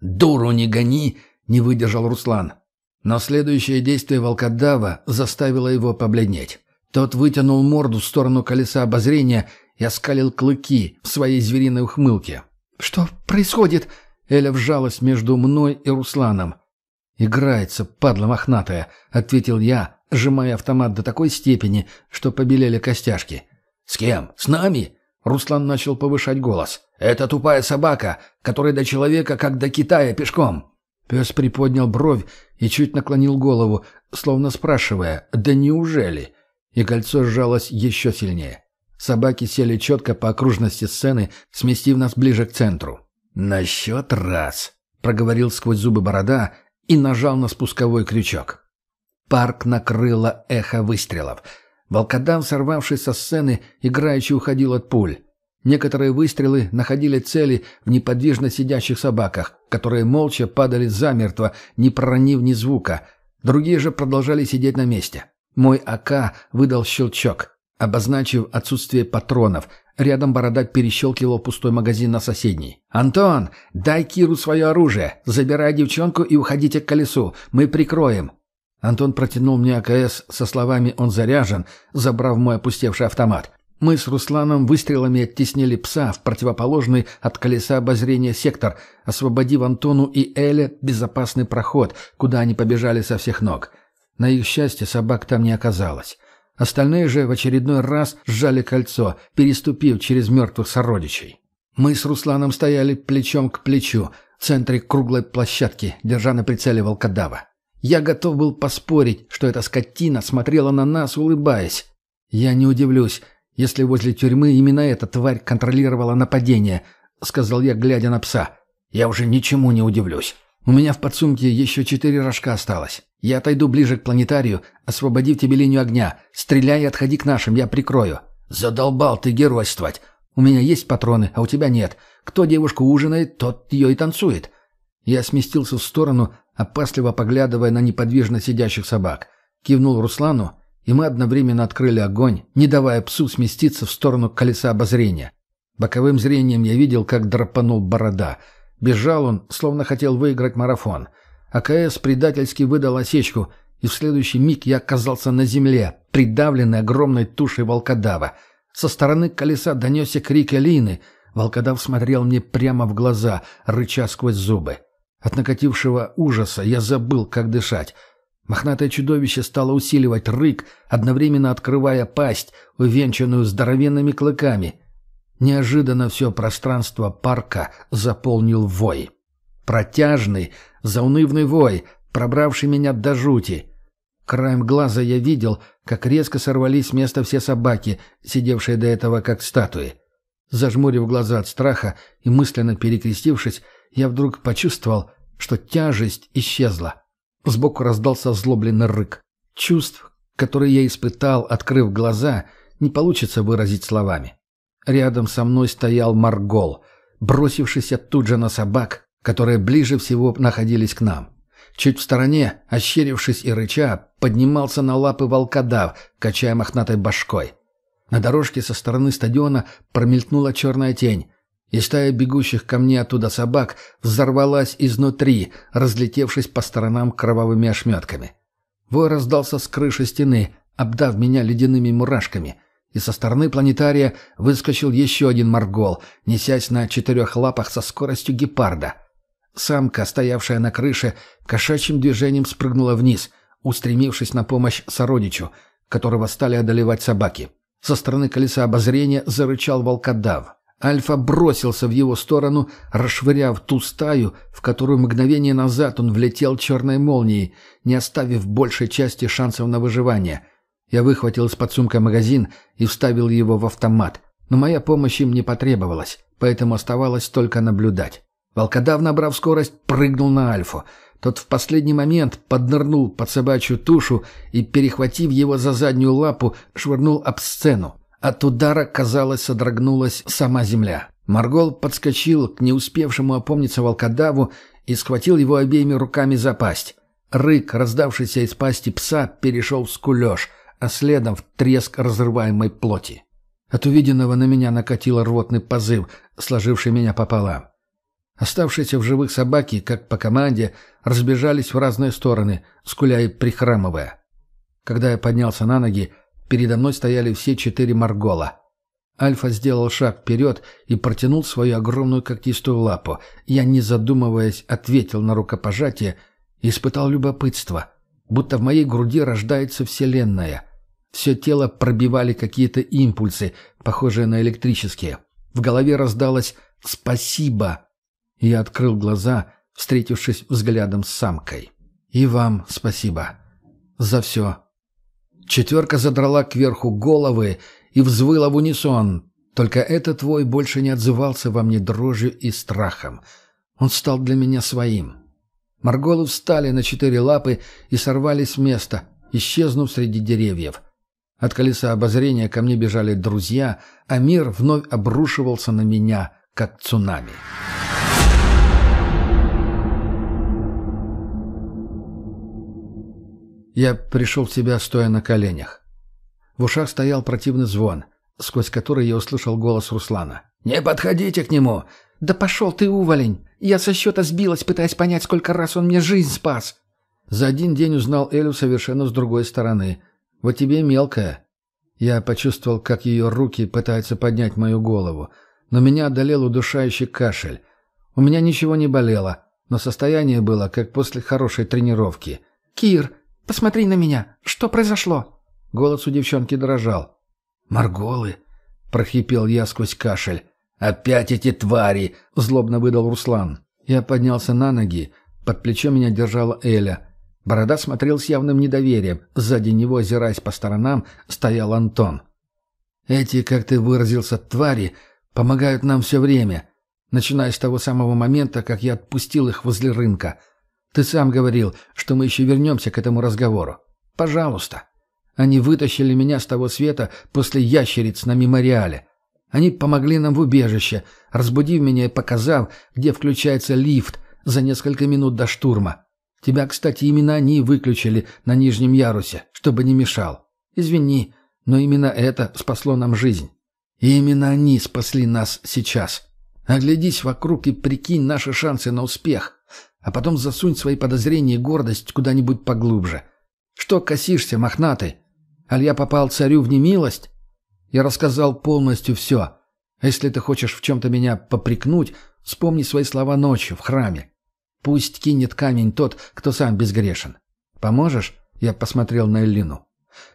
«Дуру не гони!» — не выдержал Руслан. Но следующее действие волкодава заставило его побледнеть. Тот вытянул морду в сторону колеса обозрения и оскалил клыки в своей звериной ухмылке. «Что происходит?» Эля вжалась между мной и Русланом. «Играется, падла мохнатая», — ответил я, сжимая автомат до такой степени, что побелели костяшки. «С кем? С нами?» Руслан начал повышать голос. «Это тупая собака, которая до человека, как до Китая, пешком». Пес приподнял бровь и чуть наклонил голову, словно спрашивая «Да неужели?» И кольцо сжалось еще сильнее. Собаки сели четко по окружности сцены, сместив нас ближе к центру. «На счет раз», — проговорил сквозь зубы борода и нажал на спусковой крючок. Парк накрыло эхо выстрелов. Волкодав, сорвавшись со сцены, играючи уходил от пуль. Некоторые выстрелы находили цели в неподвижно сидящих собаках, которые молча падали замертво, не проронив ни звука. Другие же продолжали сидеть на месте. Мой АК выдал щелчок, обозначив отсутствие патронов, Рядом бородач перещелкивал пустой магазин на соседний. «Антон, дай Киру свое оружие. Забирай девчонку и уходите к колесу. Мы прикроем». Антон протянул мне АКС со словами «он заряжен», забрав мой опустевший автомат. Мы с Русланом выстрелами оттеснили пса в противоположный от колеса обозрения сектор, освободив Антону и Эле безопасный проход, куда они побежали со всех ног. На их счастье собак там не оказалось. Остальные же в очередной раз сжали кольцо, переступив через мертвых сородичей. Мы с Русланом стояли плечом к плечу в центре круглой площадки, держа на прицеле волкодава. Я готов был поспорить, что эта скотина смотрела на нас, улыбаясь. Я не удивлюсь, если возле тюрьмы именно эта тварь контролировала нападение, сказал я, глядя на пса. Я уже ничему не удивлюсь. У меня в подсумке еще четыре рожка осталось. Я отойду ближе к планетарию, освободив тебе линию огня. Стреляй и отходи к нашим, я прикрою. Задолбал ты геройствовать. У меня есть патроны, а у тебя нет. Кто девушку ужинает, тот ее и танцует. Я сместился в сторону, опасливо поглядывая на неподвижно сидящих собак. Кивнул Руслану, и мы одновременно открыли огонь, не давая псу сместиться в сторону колеса обозрения. Боковым зрением я видел, как драпанул борода. Бежал он, словно хотел выиграть марафон. АКС предательски выдал осечку, и в следующий миг я оказался на земле, придавленный огромной тушей волкодава. Со стороны колеса донесся крик Элины. Волкодав смотрел мне прямо в глаза, рыча сквозь зубы. От накатившего ужаса я забыл, как дышать. Мохнатое чудовище стало усиливать рык, одновременно открывая пасть, увенчанную здоровенными клыками. Неожиданно все пространство парка заполнил вой. Протяжный, заунывный вой, пробравший меня до жути. Краем глаза я видел, как резко сорвались с места все собаки, сидевшие до этого как статуи. Зажмурив глаза от страха и мысленно перекрестившись, я вдруг почувствовал, что тяжесть исчезла. Сбоку раздался озлобленный рык. Чувств, которые я испытал, открыв глаза, не получится выразить словами. Рядом со мной стоял Маргол, бросившийся тут же на собак, которые ближе всего находились к нам. Чуть в стороне, ощерившись и рыча, поднимался на лапы волкодав, качая мохнатой башкой. На дорожке со стороны стадиона промелькнула черная тень, и стая бегущих ко мне оттуда собак взорвалась изнутри, разлетевшись по сторонам кровавыми ошметками. Вой раздался с крыши стены, обдав меня ледяными мурашками, и со стороны планетария выскочил еще один моргол, несясь на четырех лапах со скоростью гепарда. Самка, стоявшая на крыше, кошачьим движением спрыгнула вниз, устремившись на помощь сородичу, которого стали одолевать собаки. Со стороны колеса обозрения зарычал волкодав. Альфа бросился в его сторону, расшвыряв ту стаю, в которую мгновение назад он влетел черной молнией, не оставив большей части шансов на выживание. Я выхватил из-под сумка магазин и вставил его в автомат, но моя помощь им не потребовалась, поэтому оставалось только наблюдать. Волкодав, набрав скорость, прыгнул на Альфу. Тот в последний момент поднырнул под собачью тушу и, перехватив его за заднюю лапу, швырнул об сцену. От удара, казалось, содрогнулась сама земля. Маргол подскочил к не успевшему опомниться волкодаву и схватил его обеими руками за пасть. Рык, раздавшийся из пасти пса, перешел в скулеж, а следом в треск разрываемой плоти. От увиденного на меня накатил рвотный позыв, сложивший меня пополам. Оставшиеся в живых собаки, как по команде, разбежались в разные стороны, скуля и прихрамывая. Когда я поднялся на ноги, Передо мной стояли все четыре Маргола. Альфа сделал шаг вперед и протянул свою огромную когтистую лапу. Я, не задумываясь, ответил на рукопожатие и испытал любопытство, будто в моей груди рождается вселенная. Все тело пробивали какие-то импульсы, похожие на электрические. В голове раздалось «Спасибо!» я открыл глаза, встретившись взглядом с самкой. «И вам спасибо. За все, Четверка задрала кверху головы и взвыла в унисон. Только этот твой больше не отзывался во мне дрожью и страхом. Он стал для меня своим. Марголы встали на четыре лапы и сорвались с места, исчезнув среди деревьев. От колеса обозрения ко мне бежали друзья, а мир вновь обрушивался на меня, как цунами. Я пришел в себя, стоя на коленях. В ушах стоял противный звон, сквозь который я услышал голос Руслана. «Не подходите к нему!» «Да пошел ты, уволень! Я со счета сбилась, пытаясь понять, сколько раз он мне жизнь спас!» За один день узнал Элю совершенно с другой стороны. «Вот тебе мелкая». Я почувствовал, как ее руки пытаются поднять мою голову, но меня одолел удушающий кашель. У меня ничего не болело, но состояние было, как после хорошей тренировки. «Кир, Посмотри на меня. Что произошло?» Голос у девчонки дрожал. «Марголы!» — прохрипел я сквозь кашель. «Опять эти твари!» — злобно выдал Руслан. Я поднялся на ноги. Под плечом меня держала Эля. Борода смотрел с явным недоверием. Сзади него, озираясь по сторонам, стоял Антон. «Эти, как ты выразился, твари, помогают нам все время, начиная с того самого момента, как я отпустил их возле рынка. Ты сам говорил, что мы еще вернемся к этому разговору. Пожалуйста. Они вытащили меня с того света после ящериц на мемориале. Они помогли нам в убежище, разбудив меня и показав, где включается лифт за несколько минут до штурма. Тебя, кстати, именно они выключили на нижнем ярусе, чтобы не мешал. Извини, но именно это спасло нам жизнь. И именно они спасли нас сейчас. Оглядись вокруг и прикинь наши шансы на успех. А потом засунь свои подозрения и гордость куда-нибудь поглубже. Что косишься, мохнатый? Аль я попал царю в немилость? Я рассказал полностью все. А если ты хочешь в чем-то меня попрекнуть, вспомни свои слова ночью в храме. Пусть кинет камень тот, кто сам безгрешен. Поможешь?» Я посмотрел на Эллину.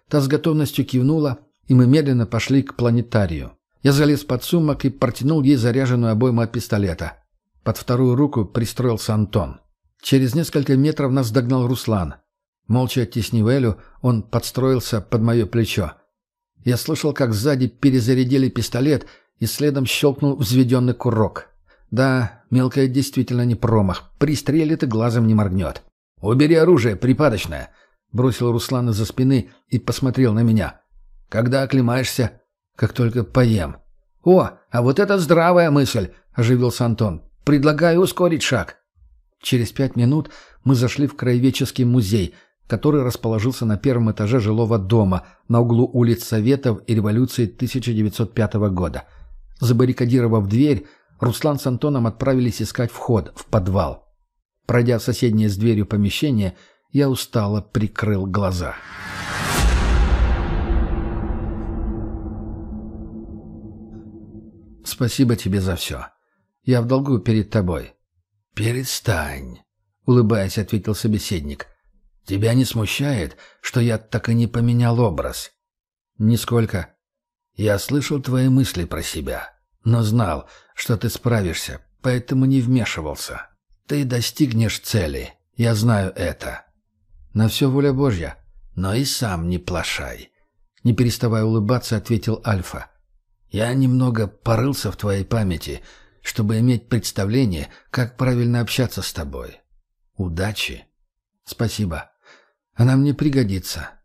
Та с готовностью кивнула, и мы медленно пошли к планетарию. Я залез под сумок и протянул ей заряженную обойму от пистолета. Под вторую руку пристроился Антон. Через несколько метров нас догнал Руслан. Молча оттеснив Элю, он подстроился под мое плечо. Я слышал, как сзади перезарядили пистолет, и следом щелкнул взведенный курок. Да, мелкая действительно не промах. Пристрелит и глазом не моргнет. «Убери оружие, припадочное!» Бросил Руслан из-за спины и посмотрел на меня. «Когда оклемаешься?» «Как только поем». «О, а вот это здравая мысль!» – оживился Антон. «Предлагаю ускорить шаг». Через пять минут мы зашли в краеведческий музей, который расположился на первом этаже жилого дома на углу улиц Советов и революции 1905 года. Забаррикадировав дверь, Руслан с Антоном отправились искать вход в подвал. Пройдя в соседнее с дверью помещение, я устало прикрыл глаза. «Спасибо тебе за все. Я в долгу перед тобой». «Перестань», — улыбаясь, ответил собеседник. «Тебя не смущает, что я так и не поменял образ?» «Нисколько. Я слышал твои мысли про себя, но знал, что ты справишься, поэтому не вмешивался. Ты достигнешь цели, я знаю это. На все воля Божья, но и сам не плашай». Не переставая улыбаться, ответил Альфа. «Я немного порылся в твоей памяти, чтобы иметь представление, как правильно общаться с тобой. Удачи!» «Спасибо. Она мне пригодится.